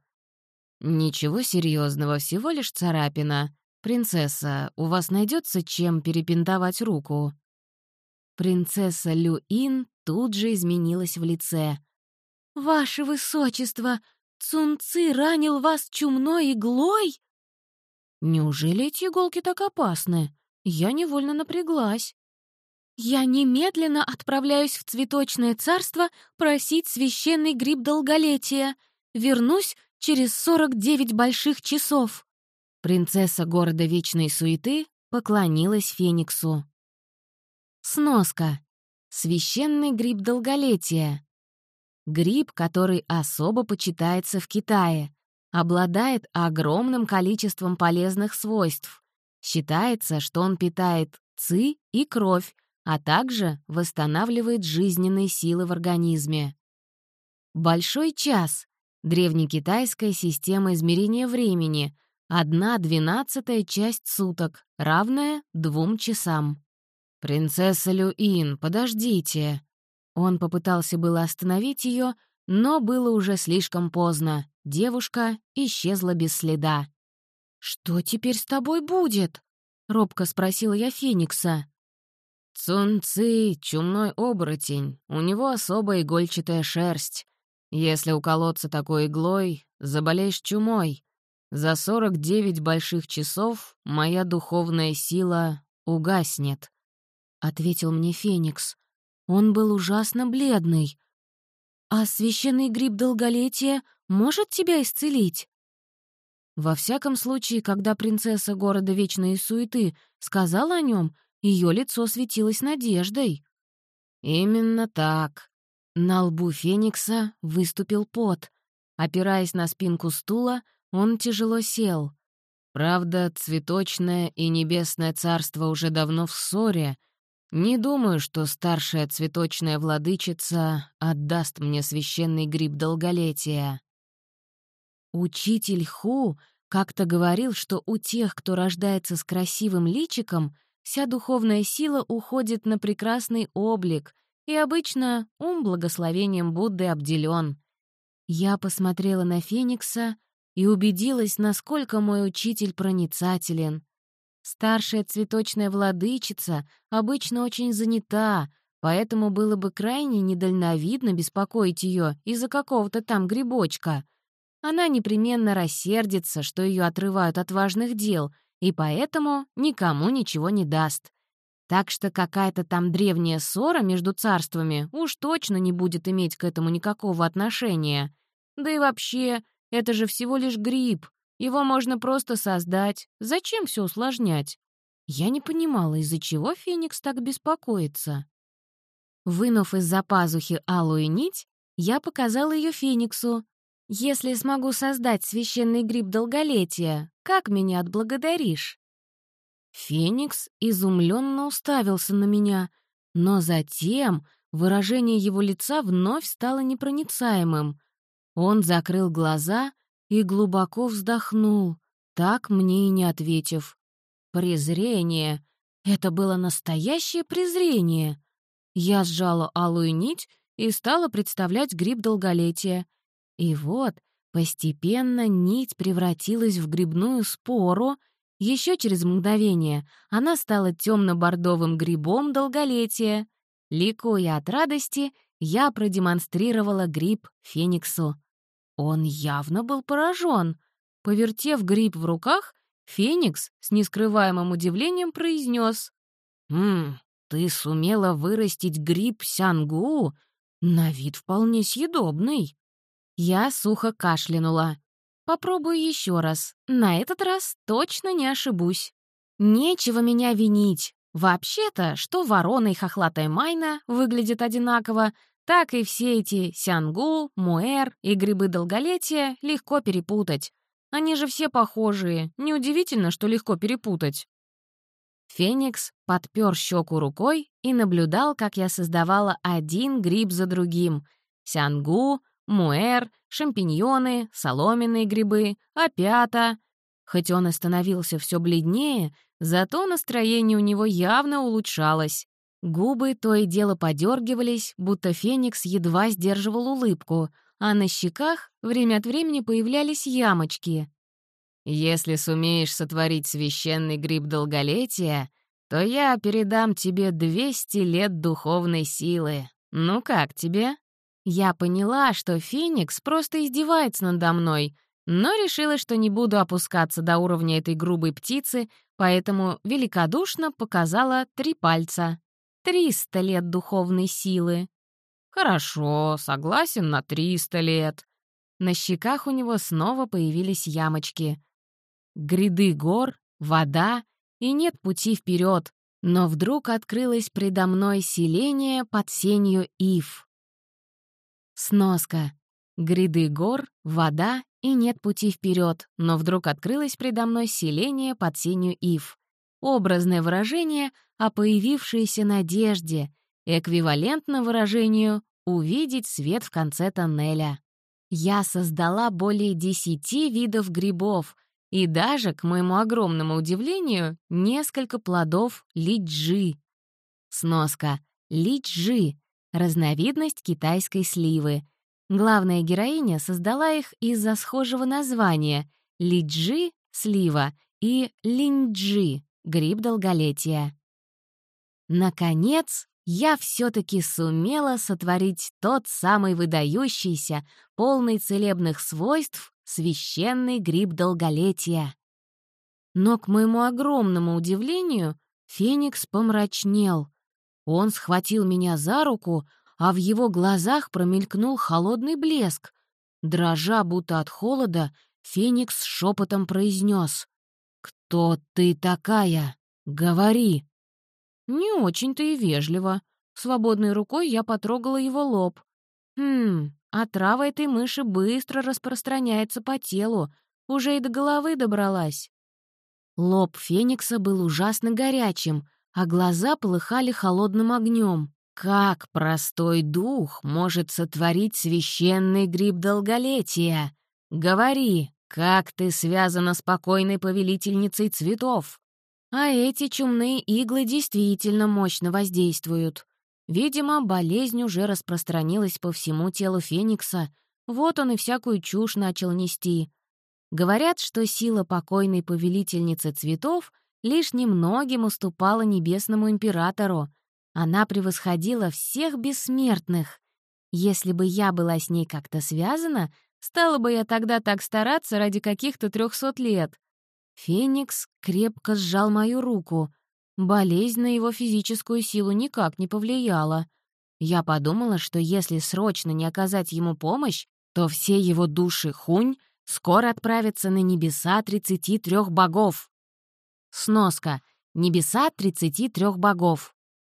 «Ничего серьезного, всего лишь царапина. Принцесса, у вас найдется чем перепинтовать руку?» Принцесса Люин тут же изменилась в лице. «Ваше высочество, Цунци ранил вас чумной иглой?» «Неужели эти иголки так опасны?» Я невольно напряглась. «Я немедленно отправляюсь в цветочное царство просить священный гриб долголетия. Вернусь через сорок девять больших часов». Принцесса города Вечной Суеты поклонилась Фениксу. Сноска. Священный гриб долголетия. Гриб, который особо почитается в Китае, обладает огромным количеством полезных свойств. Считается, что он питает ци и кровь, а также восстанавливает жизненные силы в организме. Большой час — древнекитайская система измерения времени, одна двенадцатая часть суток, равная двум часам. «Принцесса Люин, подождите!» Он попытался было остановить ее, но было уже слишком поздно. Девушка исчезла без следа. «Что теперь с тобой будет?» — робко спросила я Феникса. Цун Ци — чумной оборотень, у него особая игольчатая шерсть. Если уколоться такой иглой, заболеешь чумой. За сорок девять больших часов моя духовная сила угаснет», — ответил мне Феникс. Он был ужасно бледный. «А священный гриб долголетия может тебя исцелить?» Во всяком случае, когда принцесса города Вечной Суеты сказала о нем, ее лицо светилось надеждой. Именно так. На лбу Феникса выступил пот. Опираясь на спинку стула, он тяжело сел. Правда, цветочное и небесное царство уже давно в ссоре. Не думаю, что старшая цветочная владычица отдаст мне священный гриб долголетия. Учитель Ху как-то говорил, что у тех, кто рождается с красивым личиком, вся духовная сила уходит на прекрасный облик, и обычно ум благословением Будды обделен. Я посмотрела на Феникса и убедилась, насколько мой учитель проницателен. Старшая цветочная владычица обычно очень занята, поэтому было бы крайне недальновидно беспокоить ее из-за какого-то там грибочка. Она непременно рассердится, что ее отрывают от важных дел, и поэтому никому ничего не даст. Так что какая-то там древняя ссора между царствами уж точно не будет иметь к этому никакого отношения. Да и вообще, это же всего лишь гриб. Его можно просто создать. Зачем все усложнять? Я не понимала, из-за чего Феникс так беспокоится. Вынув из-за пазухи алую нить, я показала ее Фениксу. «Если смогу создать священный гриб долголетия, как меня отблагодаришь?» Феникс изумленно уставился на меня, но затем выражение его лица вновь стало непроницаемым. Он закрыл глаза и глубоко вздохнул, так мне и не ответив. Презрение. Это было настоящее презрение. Я сжала алую нить и стала представлять гриб долголетия. И вот Постепенно нить превратилась в грибную спору, еще через мгновение она стала темно-бордовым грибом долголетия. Ликуя от радости, я продемонстрировала гриб Фениксу. Он явно был поражен. Повертев гриб в руках, Феникс с нескрываемым удивлением произнес. «Ммм, ты сумела вырастить гриб сянгу? На вид вполне съедобный». Я сухо кашлянула. «Попробую еще раз. На этот раз точно не ошибусь. Нечего меня винить. Вообще-то, что ворона и хохлатая майна выглядят одинаково, так и все эти сянгу, муэр и грибы долголетия легко перепутать. Они же все похожие. Неудивительно, что легко перепутать. Феникс подпер щеку рукой и наблюдал, как я создавала один гриб за другим. Сянгу, муэр, шампиньоны, соломенные грибы, опята. Хоть он и становился все бледнее, зато настроение у него явно улучшалось. Губы то и дело подергивались, будто Феникс едва сдерживал улыбку, а на щеках время от времени появлялись ямочки. «Если сумеешь сотворить священный гриб долголетия, то я передам тебе 200 лет духовной силы. Ну как тебе?» Я поняла, что Феникс просто издевается надо мной, но решила, что не буду опускаться до уровня этой грубой птицы, поэтому великодушно показала три пальца. «Триста лет духовной силы». «Хорошо, согласен на триста лет». На щеках у него снова появились ямочки. Гряды гор, вода, и нет пути вперед, но вдруг открылось предо мной селение под сенью ив. Сноска. Гряды гор, вода, и нет пути вперед, но вдруг открылось предо мной селение под сенью ив. Образное выражение о появившейся надежде — эквивалентно выражению «увидеть свет в конце тоннеля». Я создала более десяти видов грибов и даже, к моему огромному удивлению, несколько плодов лиджи. Сноска. Лиджи — разновидность китайской сливы. Главная героиня создала их из-за схожего названия — лиджи — слива и линджи — гриб долголетия. Наконец, я все-таки сумела сотворить тот самый выдающийся, полный целебных свойств, священный гриб долголетия. Но, к моему огромному удивлению, Феникс помрачнел. Он схватил меня за руку, а в его глазах промелькнул холодный блеск. Дрожа будто от холода, Феникс шепотом произнес. «Кто ты такая? Говори!» Не очень-то и вежливо. Свободной рукой я потрогала его лоб. Хм, а трава этой мыши быстро распространяется по телу, уже и до головы добралась. Лоб Феникса был ужасно горячим, а глаза полыхали холодным огнем. Как простой дух может сотворить священный гриб долголетия? Говори, как ты связана с покойной повелительницей цветов? А эти чумные иглы действительно мощно воздействуют. Видимо, болезнь уже распространилась по всему телу Феникса, вот он и всякую чушь начал нести. Говорят, что сила покойной повелительницы цветов лишь немногим уступала небесному императору. Она превосходила всех бессмертных. Если бы я была с ней как-то связана, стала бы я тогда так стараться ради каких-то трехсот лет. Феникс крепко сжал мою руку. Болезнь на его физическую силу никак не повлияла. Я подумала, что если срочно не оказать ему помощь, то все его души хунь скоро отправятся на небеса 33 богов. Сноска. Небеса 33 богов.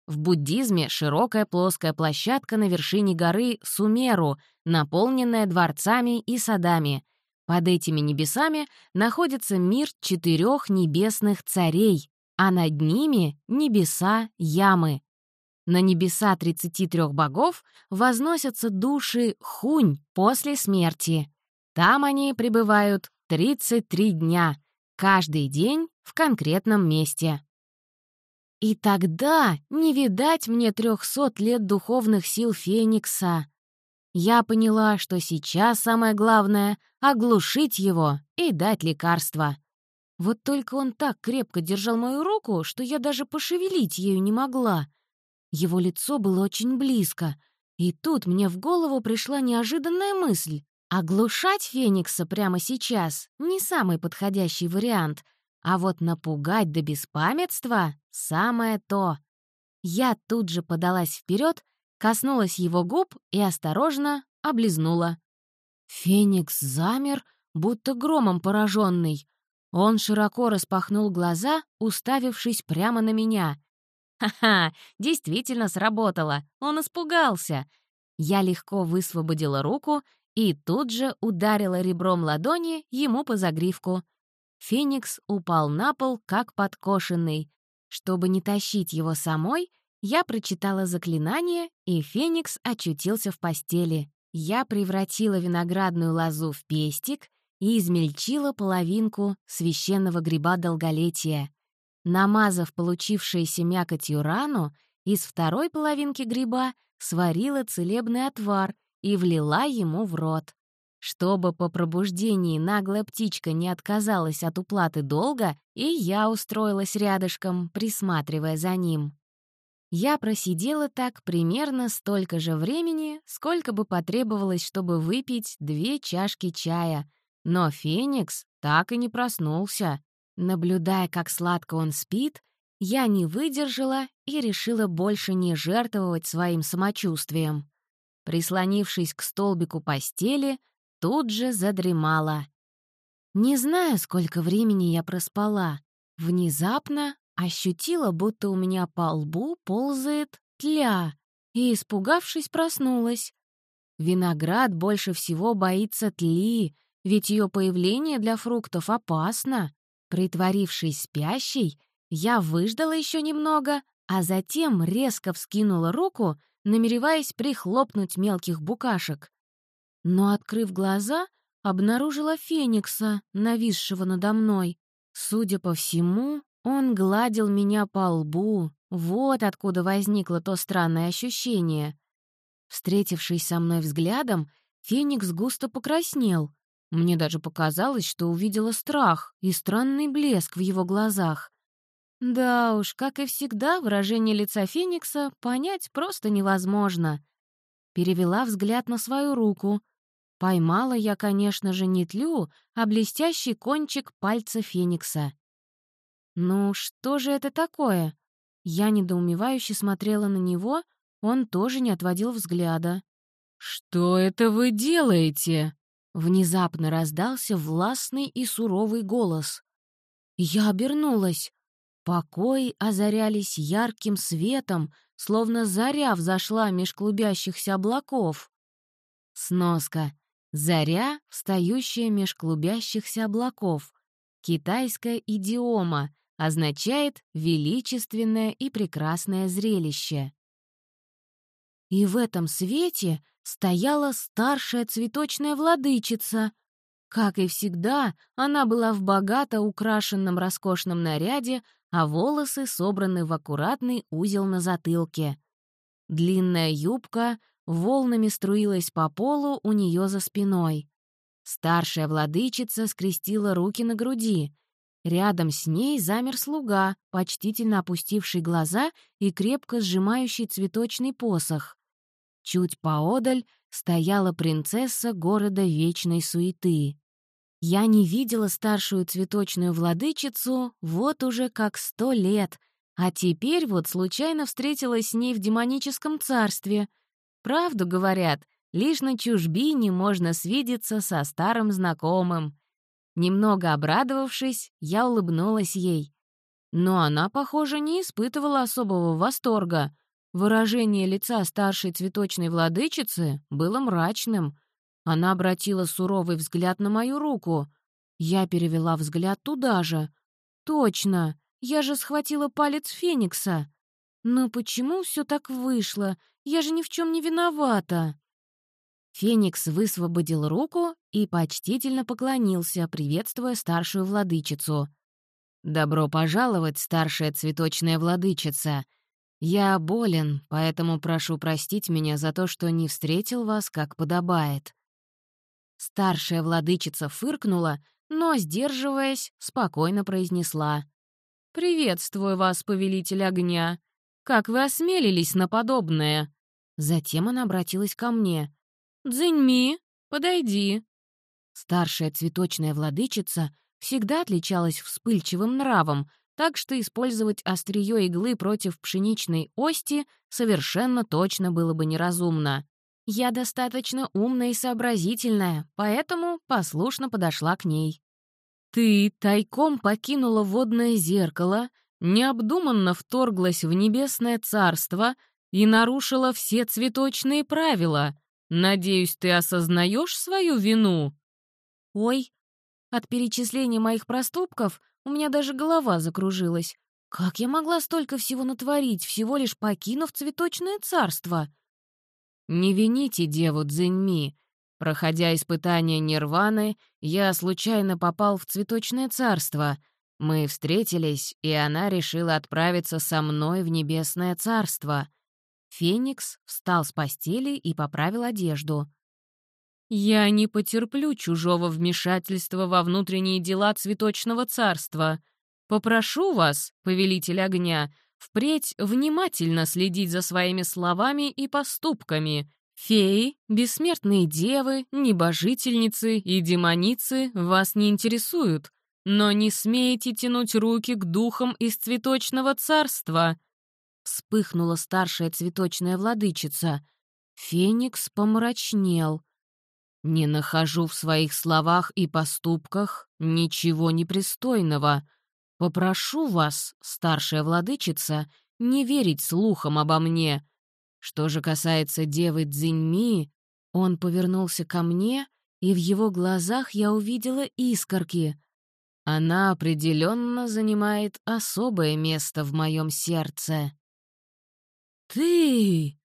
В буддизме широкая плоская площадка на вершине горы Сумеру, наполненная дворцами и садами — под этими небесами находится мир четырех небесных царей, а над ними — небеса Ямы. На небеса 33 богов возносятся души Хунь после смерти. Там они пребывают 33 дня, каждый день в конкретном месте. И тогда не видать мне трехсот лет духовных сил Феникса. Я поняла, что сейчас самое главное — оглушить его и дать лекарство. Вот только он так крепко держал мою руку, что я даже пошевелить ею не могла. Его лицо было очень близко, и тут мне в голову пришла неожиданная мысль. Оглушать Феникса прямо сейчас — не самый подходящий вариант, а вот напугать до беспамятства — самое то. Я тут же подалась вперед, коснулась его губ и осторожно облизнула. Феникс замер, будто громом пораженный. Он широко распахнул глаза, уставившись прямо на меня. «Ха-ха, действительно сработало, он испугался!» Я легко высвободила руку и тут же ударила ребром ладони ему по загривку. Феникс упал на пол, как подкошенный. Чтобы не тащить его самой, я прочитала заклинание, и Феникс очутился в постели. Я превратила виноградную лозу в пестик и измельчила половинку священного гриба долголетия. Намазав получившуюся мякотью рану, из второй половинки гриба сварила целебный отвар и влила ему в рот. Чтобы по пробуждении наглая птичка не отказалась от уплаты долга, и я устроилась рядышком, присматривая за ним. Я просидела так примерно столько же времени, сколько бы потребовалось, чтобы выпить две чашки чая, но Феникс так и не проснулся. Наблюдая, как сладко он спит, я не выдержала и решила больше не жертвовать своим самочувствием. Прислонившись к столбику постели, тут же задремала. Не знаю, сколько времени я проспала. Внезапно ощутила, будто у меня по лбу ползает тля, и, испугавшись, проснулась. Виноград больше всего боится тли, ведь ее появление для фруктов опасно. Притворившись спящей, я выждала еще немного, а затем резко вскинула руку, намереваясь прихлопнуть мелких букашек. Но, открыв глаза, обнаружила Феникса, нависшего надо мной. Судя по всему, он гладил меня по лбу. Вот откуда возникло то странное ощущение. Встретившись со мной взглядом, Феникс густо покраснел. Мне даже показалось, что увидела страх и странный блеск в его глазах. Да уж, как и всегда, выражение лица Феникса понять просто невозможно. Перевела взгляд на свою руку. Поймала я, конечно же, не тлю, а блестящий кончик пальца Феникса. «Ну, что же это такое?» Я недоумевающе смотрела на него, он тоже не отводил взгляда. «Что это вы делаете?» Внезапно раздался властный и суровый голос. Я обернулась. Покой озарялись ярким светом, словно заря взошла меж клубящихся облаков. Сноска. Заря, встающая меж клубящихся облаков. Китайская идиома, означает «величественное и прекрасное зрелище». И в этом свете стояла старшая цветочная владычица. Как и всегда, она была в богато украшенном роскошном наряде, а волосы собраны в аккуратный узел на затылке. Длинная юбка волнами струилась по полу у нее за спиной. Старшая владычица скрестила руки на груди. Рядом с ней замер слуга, почтительно опустивший глаза и крепко сжимающий цветочный посох. Чуть поодаль стояла принцесса города вечной суеты. Я не видела старшую цветочную владычицу вот уже как сто лет, а теперь вот случайно встретилась с ней в демоническом царстве. Правду говорят, лишь на чужбине можно свидеться со старым знакомым. Немного обрадовавшись, я улыбнулась ей. Но она, похоже, не испытывала особого восторга — Выражение лица старшей цветочной владычицы было мрачным. Она обратила суровый взгляд на мою руку. Я перевела взгляд туда же. «Точно! Я же схватила палец Феникса!» «Но почему все так вышло? Я же ни в чем не виновата!» Феникс высвободил руку и почтительно поклонился, приветствуя старшую владычицу. «Добро пожаловать, старшая цветочная владычица!» «Я болен, поэтому прошу простить меня за то, что не встретил вас, как подобает». Старшая владычица фыркнула, но, сдерживаясь, спокойно произнесла. «Приветствую вас, повелитель огня. Как вы осмелились на подобное?» Затем она обратилась ко мне. «Дзиньми, подойди». Старшая цветочная владычица всегда отличалась вспыльчивым нравом, так что использовать острие иглы против пшеничной ости совершенно точно было бы неразумно. Я достаточно умная и сообразительная, поэтому послушно подошла к ней. «Ты тайком покинула водное зеркало, необдуманно вторглась в небесное царство и нарушила все цветочные правила. Надеюсь, ты осознаешь свою вину?» «Ой, от перечисления моих проступков у меня даже голова закружилась. Как я могла столько всего натворить, всего лишь покинув цветочное царство?» «Не вините деву Цзиньми. Проходя испытание Нирваны, я случайно попал в цветочное царство. Мы встретились, и она решила отправиться со мной в небесное царство». Феникс встал с постели и поправил одежду. «Я не потерплю чужого вмешательства во внутренние дела цветочного царства. Попрошу вас, повелитель огня, впредь внимательно следить за своими словами и поступками. Феи, бессмертные девы, небожительницы и демоницы вас не интересуют, но не смеете тянуть руки к духам из цветочного царства». Вспыхнула старшая цветочная владычица. Феникс помрачнел. «Не нахожу в своих словах и поступках ничего непристойного. Попрошу вас, старшая владычица, не верить слухам обо мне. Что же касается девы Цзиньми, он повернулся ко мне, и в его глазах я увидела искорки. Она определенно занимает особое место в моем сердце. «Ты!»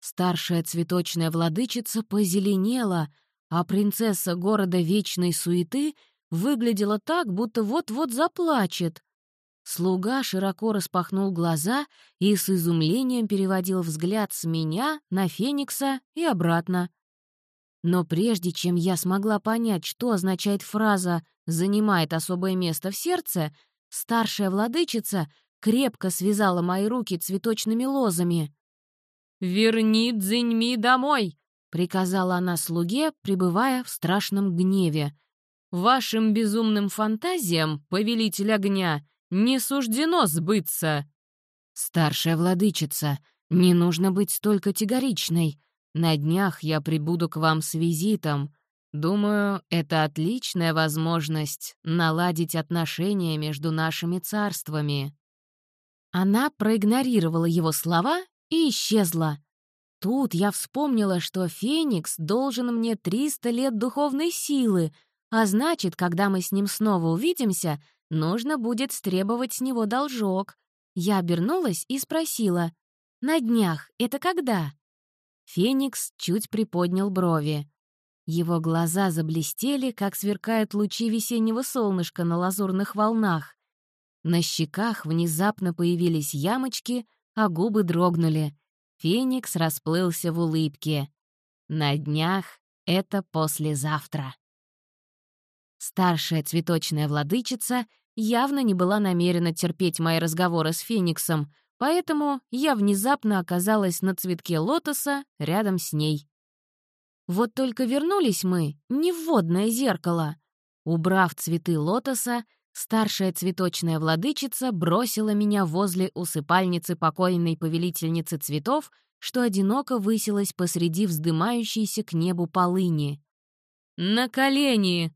Старшая цветочная владычица позеленела, а принцесса города Вечной Суеты — выглядела так, будто вот-вот заплачет. Слуга широко распахнул глаза и с изумлением переводил взгляд с меня на Феникса и обратно. Но прежде чем я смогла понять, что означает фраза «занимает особое место в сердце», старшая владычица крепко связала мои руки цветочными лозами. «Верни Дзиньми домой!» — приказала она слуге, пребывая в страшном гневе. Вашим безумным фантазиям, повелитель огня, не суждено сбыться. Старшая владычица, не нужно быть столь категоричной. На днях я прибуду к вам с визитом. Думаю, это отличная возможность наладить отношения между нашими царствами». Она проигнорировала его слова и исчезла. Тут я вспомнила, что Феникс должен мне 300 лет духовной силы, а значит, когда мы с ним снова увидимся, нужно будет стребовать с него должок. Я обернулась и спросила, «На днях это когда?» Феникс чуть приподнял брови. Его глаза заблестели, как сверкают лучи весеннего солнышка на лазурных волнах. На щеках внезапно появились ямочки, а губы дрогнули. Феникс расплылся в улыбке. «На днях это послезавтра». Старшая цветочная владычица явно не была намерена терпеть мои разговоры с Фениксом, поэтому я внезапно оказалась на цветке лотоса рядом с ней. Вот только вернулись мы не в водное зеркало. Убрав цветы лотоса, старшая цветочная владычица бросила меня возле усыпальницы покойной повелительницы цветов, что одиноко высилась посреди вздымающейся к небу полыни. «На колени!»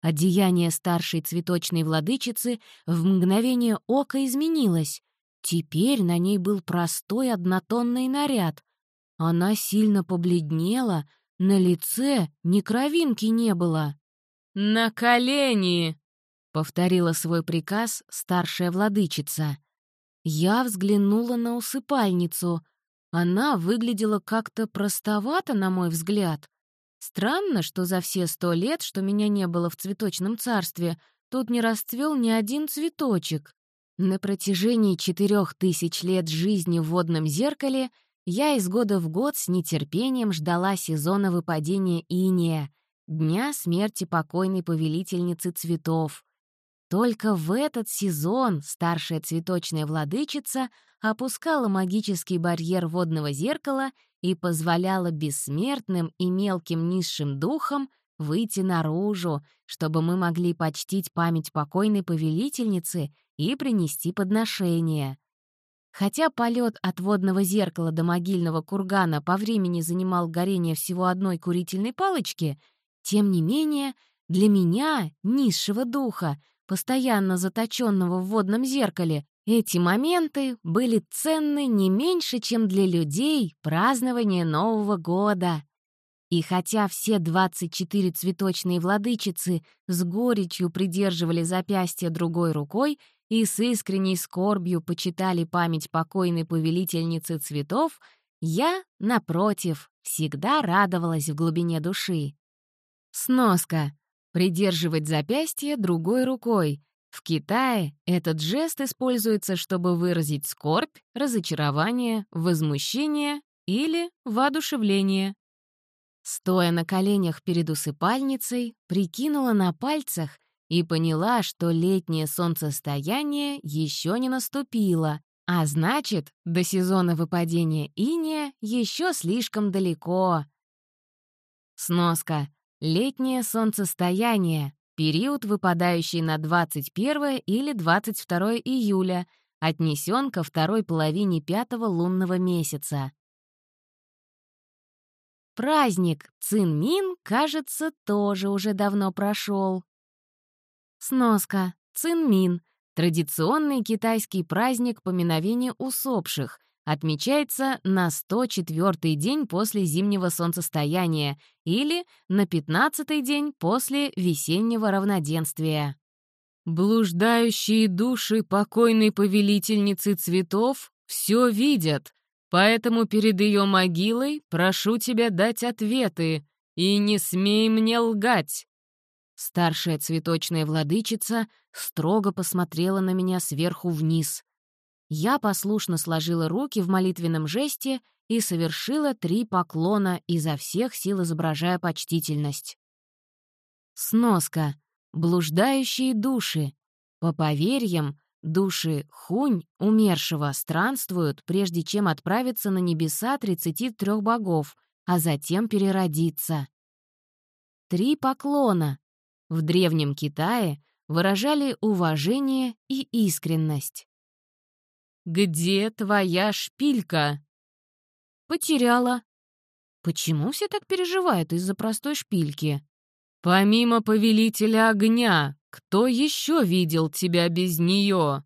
Одеяние старшей цветочной владычицы в мгновение ока изменилось. Теперь на ней был простой однотонный наряд. Она сильно побледнела, на лице ни кровинки не было. «На колени!» — повторила свой приказ старшая владычица. Я взглянула на усыпальницу. Она выглядела как-то простовато, на мой взгляд. Странно, что за все сто лет, что меня не было в цветочном царстве, тут не расцвел ни один цветочек. На протяжении четырех тысяч лет жизни в водном зеркале я из года в год с нетерпением ждала сезона выпадения иния, дня смерти покойной повелительницы цветов. Только в этот сезон старшая цветочная владычица опускала магический барьер водного зеркала и позволяла бессмертным и мелким низшим духам выйти наружу, чтобы мы могли почтить память покойной повелительницы и принести подношение. Хотя полет от водного зеркала до могильного кургана по времени занимал горение всего одной курительной палочки, тем не менее, для меня, низшего духа, постоянно заточенного в водном зеркале, эти моменты были ценны не меньше, чем для людей празднование Нового года. И хотя все 24 цветочные владычицы с горечью придерживали запястье другой рукой и с искренней скорбью почитали память покойной повелительницы цветов, я, напротив, всегда радовалась в глубине души. Сноска. Придерживать запястье другой рукой, в Китае этот жест используется, чтобы выразить скорбь, разочарование, возмущение или воодушевление. Стоя на коленях перед усыпальницей, прикинула на пальцах и поняла, что летнее солнцестояние еще не наступило, а значит, до сезона выпадения иния еще слишком далеко. Сноска. Летнее солнцестояние Период, выпадающий на 21 или 22 июля, отнесен ко второй половине пятого лунного месяца. Праздник Цинмин, кажется, тоже уже давно прошел. Сноска. Цинмин — традиционный китайский праздник поминовения усопших, отмечается на 104-й день после зимнего солнцестояния или на 15-й день после весеннего равноденствия. Блуждающие души покойной повелительницы цветов все видят, поэтому перед ее могилой прошу тебя дать ответы и не смей мне лгать. Старшая цветочная владычица строго посмотрела на меня сверху вниз. Я послушно сложила руки в молитвенном жесте и совершила три поклона, изо всех сил изображая почтительность. Сноска. Блуждающие души. По поверьям, души хунь, умершего, странствуют, прежде чем отправиться на небеса 33 богов, а затем переродиться. Три поклона. В Древнем Китае выражали уважение и искренность. «Где твоя шпилька?» «Потеряла». «Почему все так переживают из-за простой шпильки?» «Помимо повелителя огня, кто еще видел тебя без нее?»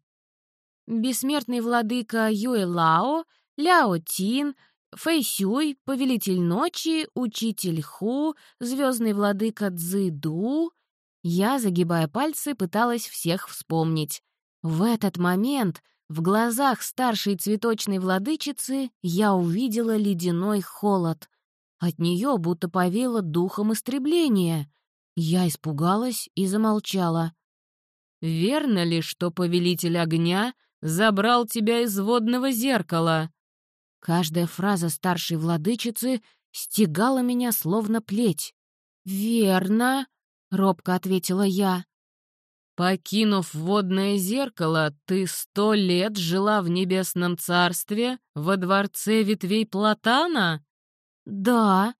«Бессмертный владыка Юэ Лао, Ляо Тин, Фэйсюй, повелитель ночи, учитель Ху, звездный владыка Цзыду». Я, загибая пальцы, пыталась всех вспомнить. В этот момент в глазах старшей цветочной владычицы я увидела ледяной холод. От нее будто повело духом истребления. Я испугалась и замолчала. «Верно ли, что повелитель огня забрал тебя из водного зеркала?» Каждая фраза старшей владычицы стегала меня словно плеть. «Верно», — робко ответила я. Покинув водное зеркало, ты сто лет жила в небесном царстве, во дворце ветвей Платана? Да.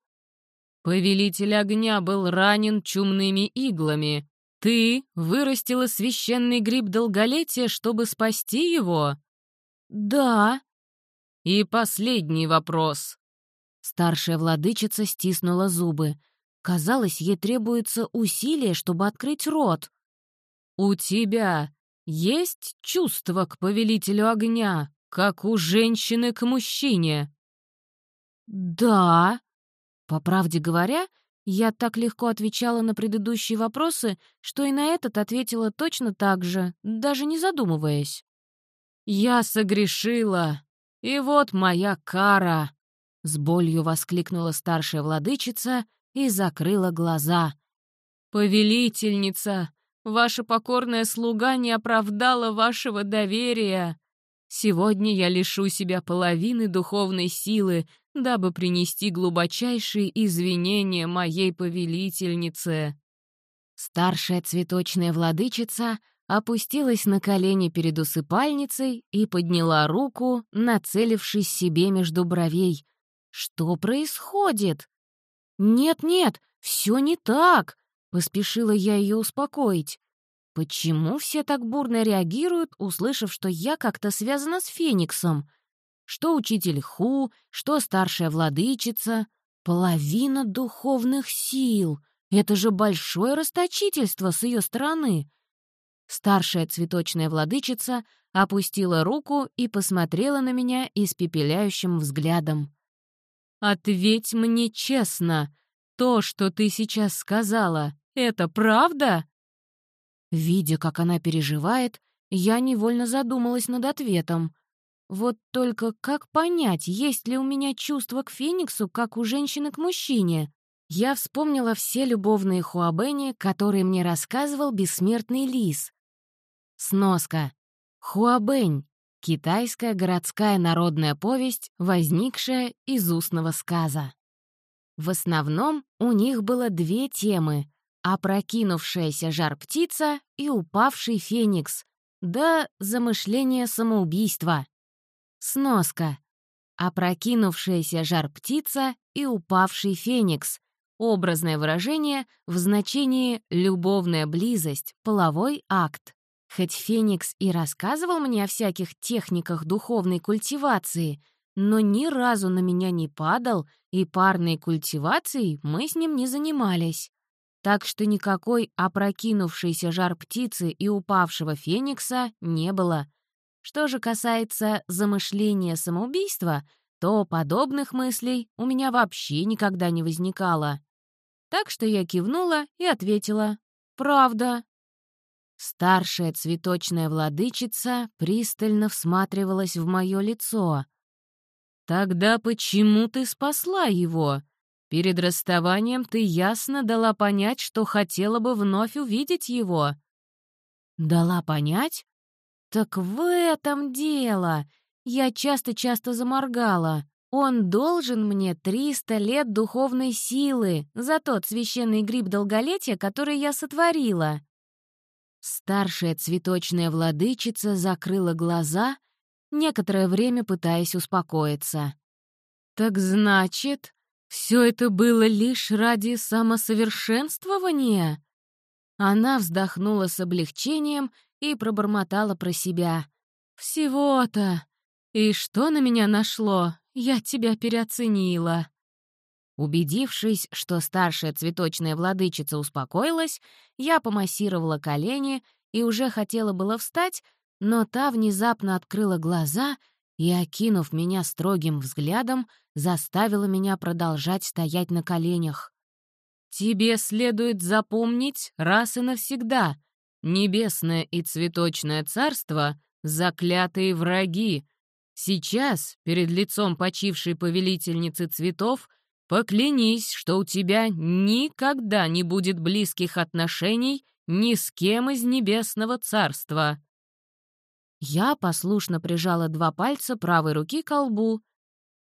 Повелитель огня был ранен чумными иглами. Ты вырастила священный гриб долголетия, чтобы спасти его? Да. И последний вопрос. Старшая владычица стиснула зубы. Казалось, ей требуется усилие, чтобы открыть рот. «У тебя есть чувство к повелителю огня, как у женщины к мужчине?» «Да». По правде говоря, я так легко отвечала на предыдущие вопросы, что и на этот ответила точно так же, даже не задумываясь. «Я согрешила, и вот моя кара!» С болью воскликнула старшая владычица и закрыла глаза. «Повелительница, Ваша покорная слуга не оправдала вашего доверия. Сегодня я лишу себя половины духовной силы, дабы принести глубочайшие извинения моей повелительнице». Старшая цветочная владычица опустилась на колени перед усыпальницей и подняла руку, нацелившись себе между бровей. «Что происходит?» «Нет-нет, все не так!» — поспешила я ее успокоить. «Почему все так бурно реагируют, услышав, что я как-то связана с Фениксом? Что учитель Ху, что старшая владычица? Половина духовных сил! Это же большое расточительство с ее стороны!» Старшая цветочная владычица опустила руку и посмотрела на меня испепеляющим взглядом. «Ответь мне честно, то, что ты сейчас сказала, это правда?» Видя, как она переживает, я невольно задумалась над ответом. Вот только как понять, есть ли у меня чувство к Фениксу, как у женщины к мужчине? Я вспомнила все любовные хуабэни, которые мне рассказывал бессмертный лис. Сноска. Хуабэнь — китайская городская народная повесть, возникшая из устного сказа. В основном у них было две темы — опрокинувшаяся жар-птица и упавший феникс, да замышление самоубийства. Сноска. Опрокинувшаяся жар-птица и упавший феникс. Образное выражение в значении «любовная близость», «половой акт». Хоть Феникс и рассказывал мне о всяких техниках духовной культивации, но ни разу на меня не падал, и парной культивацией мы с ним не занимались. Так что никакой опрокинувшейся жар птицы и упавшего Феникса не было — что же касается замышления самоубийства, то подобных мыслей у меня вообще никогда не возникало. Так что я кивнула и ответила «Правда». Старшая цветочная владычица пристально всматривалась в мое лицо. «Тогда почему ты спасла его? Перед расставанием ты ясно дала понять, что хотела бы вновь увидеть его». «Дала понять? «Так в этом дело! Я часто-часто заморгала. Он должен мне 300 лет духовной силы за тот священный гриб долголетия, который я сотворила». Старшая цветочная владычица закрыла глаза, некоторое время пытаясь успокоиться. «Так значит, все это было лишь ради самосовершенствования?» Она вздохнула с облегчением и пробормотала про себя. «Всего-то! И что на меня нашло? Я тебя переоценила!» Убедившись, что старшая цветочная владычица успокоилась, я помассировала колени и уже хотела было встать, но та внезапно открыла глаза и, окинув меня строгим взглядом, заставила меня продолжать стоять на коленях. «Тебе следует запомнить раз и навсегда», Небесное и цветочное царство — заклятые враги. Сейчас, перед лицом почившей повелительницы цветов, поклянись, что у тебя никогда не будет близких отношений ни с кем из небесного царства. Я послушно прижала два пальца правой руки к лбу.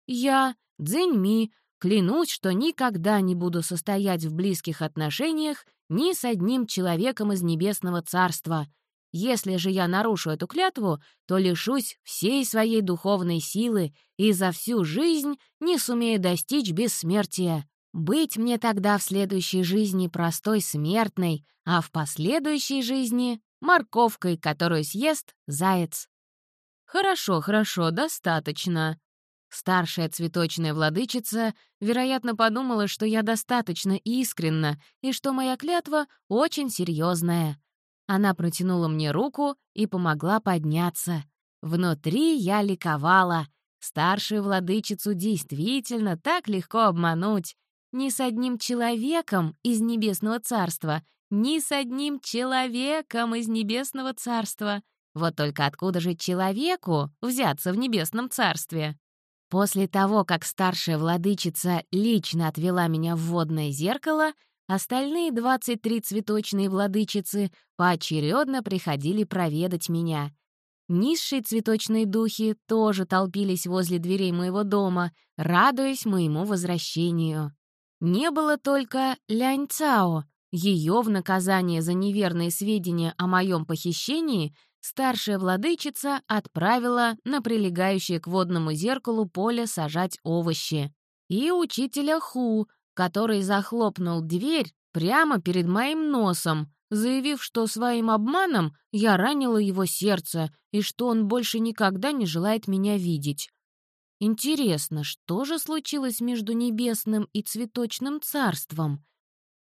Я, Цзиньми, клянусь, что никогда не буду состоять в близких отношениях ни с одним человеком из Небесного Царства. Если же я нарушу эту клятву, то лишусь всей своей духовной силы и за всю жизнь не сумею достичь бессмертия. Быть мне тогда в следующей жизни простой смертной, а в последующей жизни — морковкой, которую съест заяц. «Хорошо, хорошо, достаточно», Старшая цветочная владычица, вероятно, подумала, что я достаточно искренна и что моя клятва очень серьезная. Она протянула мне руку и помогла подняться. Внутри я ликовала. Старшую владычицу действительно так легко обмануть. Ни с одним человеком из Небесного Царства, ни с одним человеком из Небесного Царства. Вот только откуда же человеку взяться в Небесном Царстве? После того, как старшая владычица лично отвела меня в водное зеркало, остальные 23 цветочные владычицы поочередно приходили проведать меня. Низшие цветочные духи тоже толпились возле дверей моего дома, радуясь моему возвращению. Не было только Лянь Цао, Ее в наказание за неверные сведения о моем похищении старшая владычица отправила на прилегающее к водному зеркалу поле сажать овощи. И учителя Ху, который захлопнул дверь прямо перед моим носом, заявив, что своим обманом я ранила его сердце и что он больше никогда не желает меня видеть. Интересно, что же случилось между небесным и цветочным царством?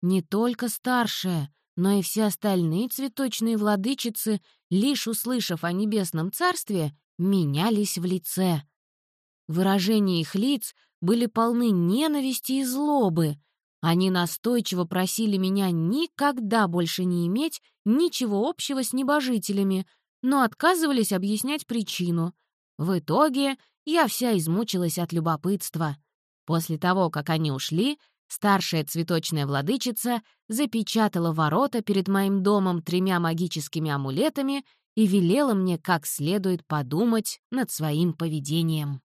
Не только старшая, но и все остальные цветочные владычицы, лишь услышав о небесном царстве, менялись в лице. Выражения их лиц были полны ненависти и злобы. Они настойчиво просили меня никогда больше не иметь ничего общего с небожителями, но отказывались объяснять причину. В итоге я вся измучилась от любопытства. После того, как они ушли, Старшая цветочная владычица запечатала ворота перед моим домом тремя магическими амулетами и велела мне как следует подумать над своим поведением.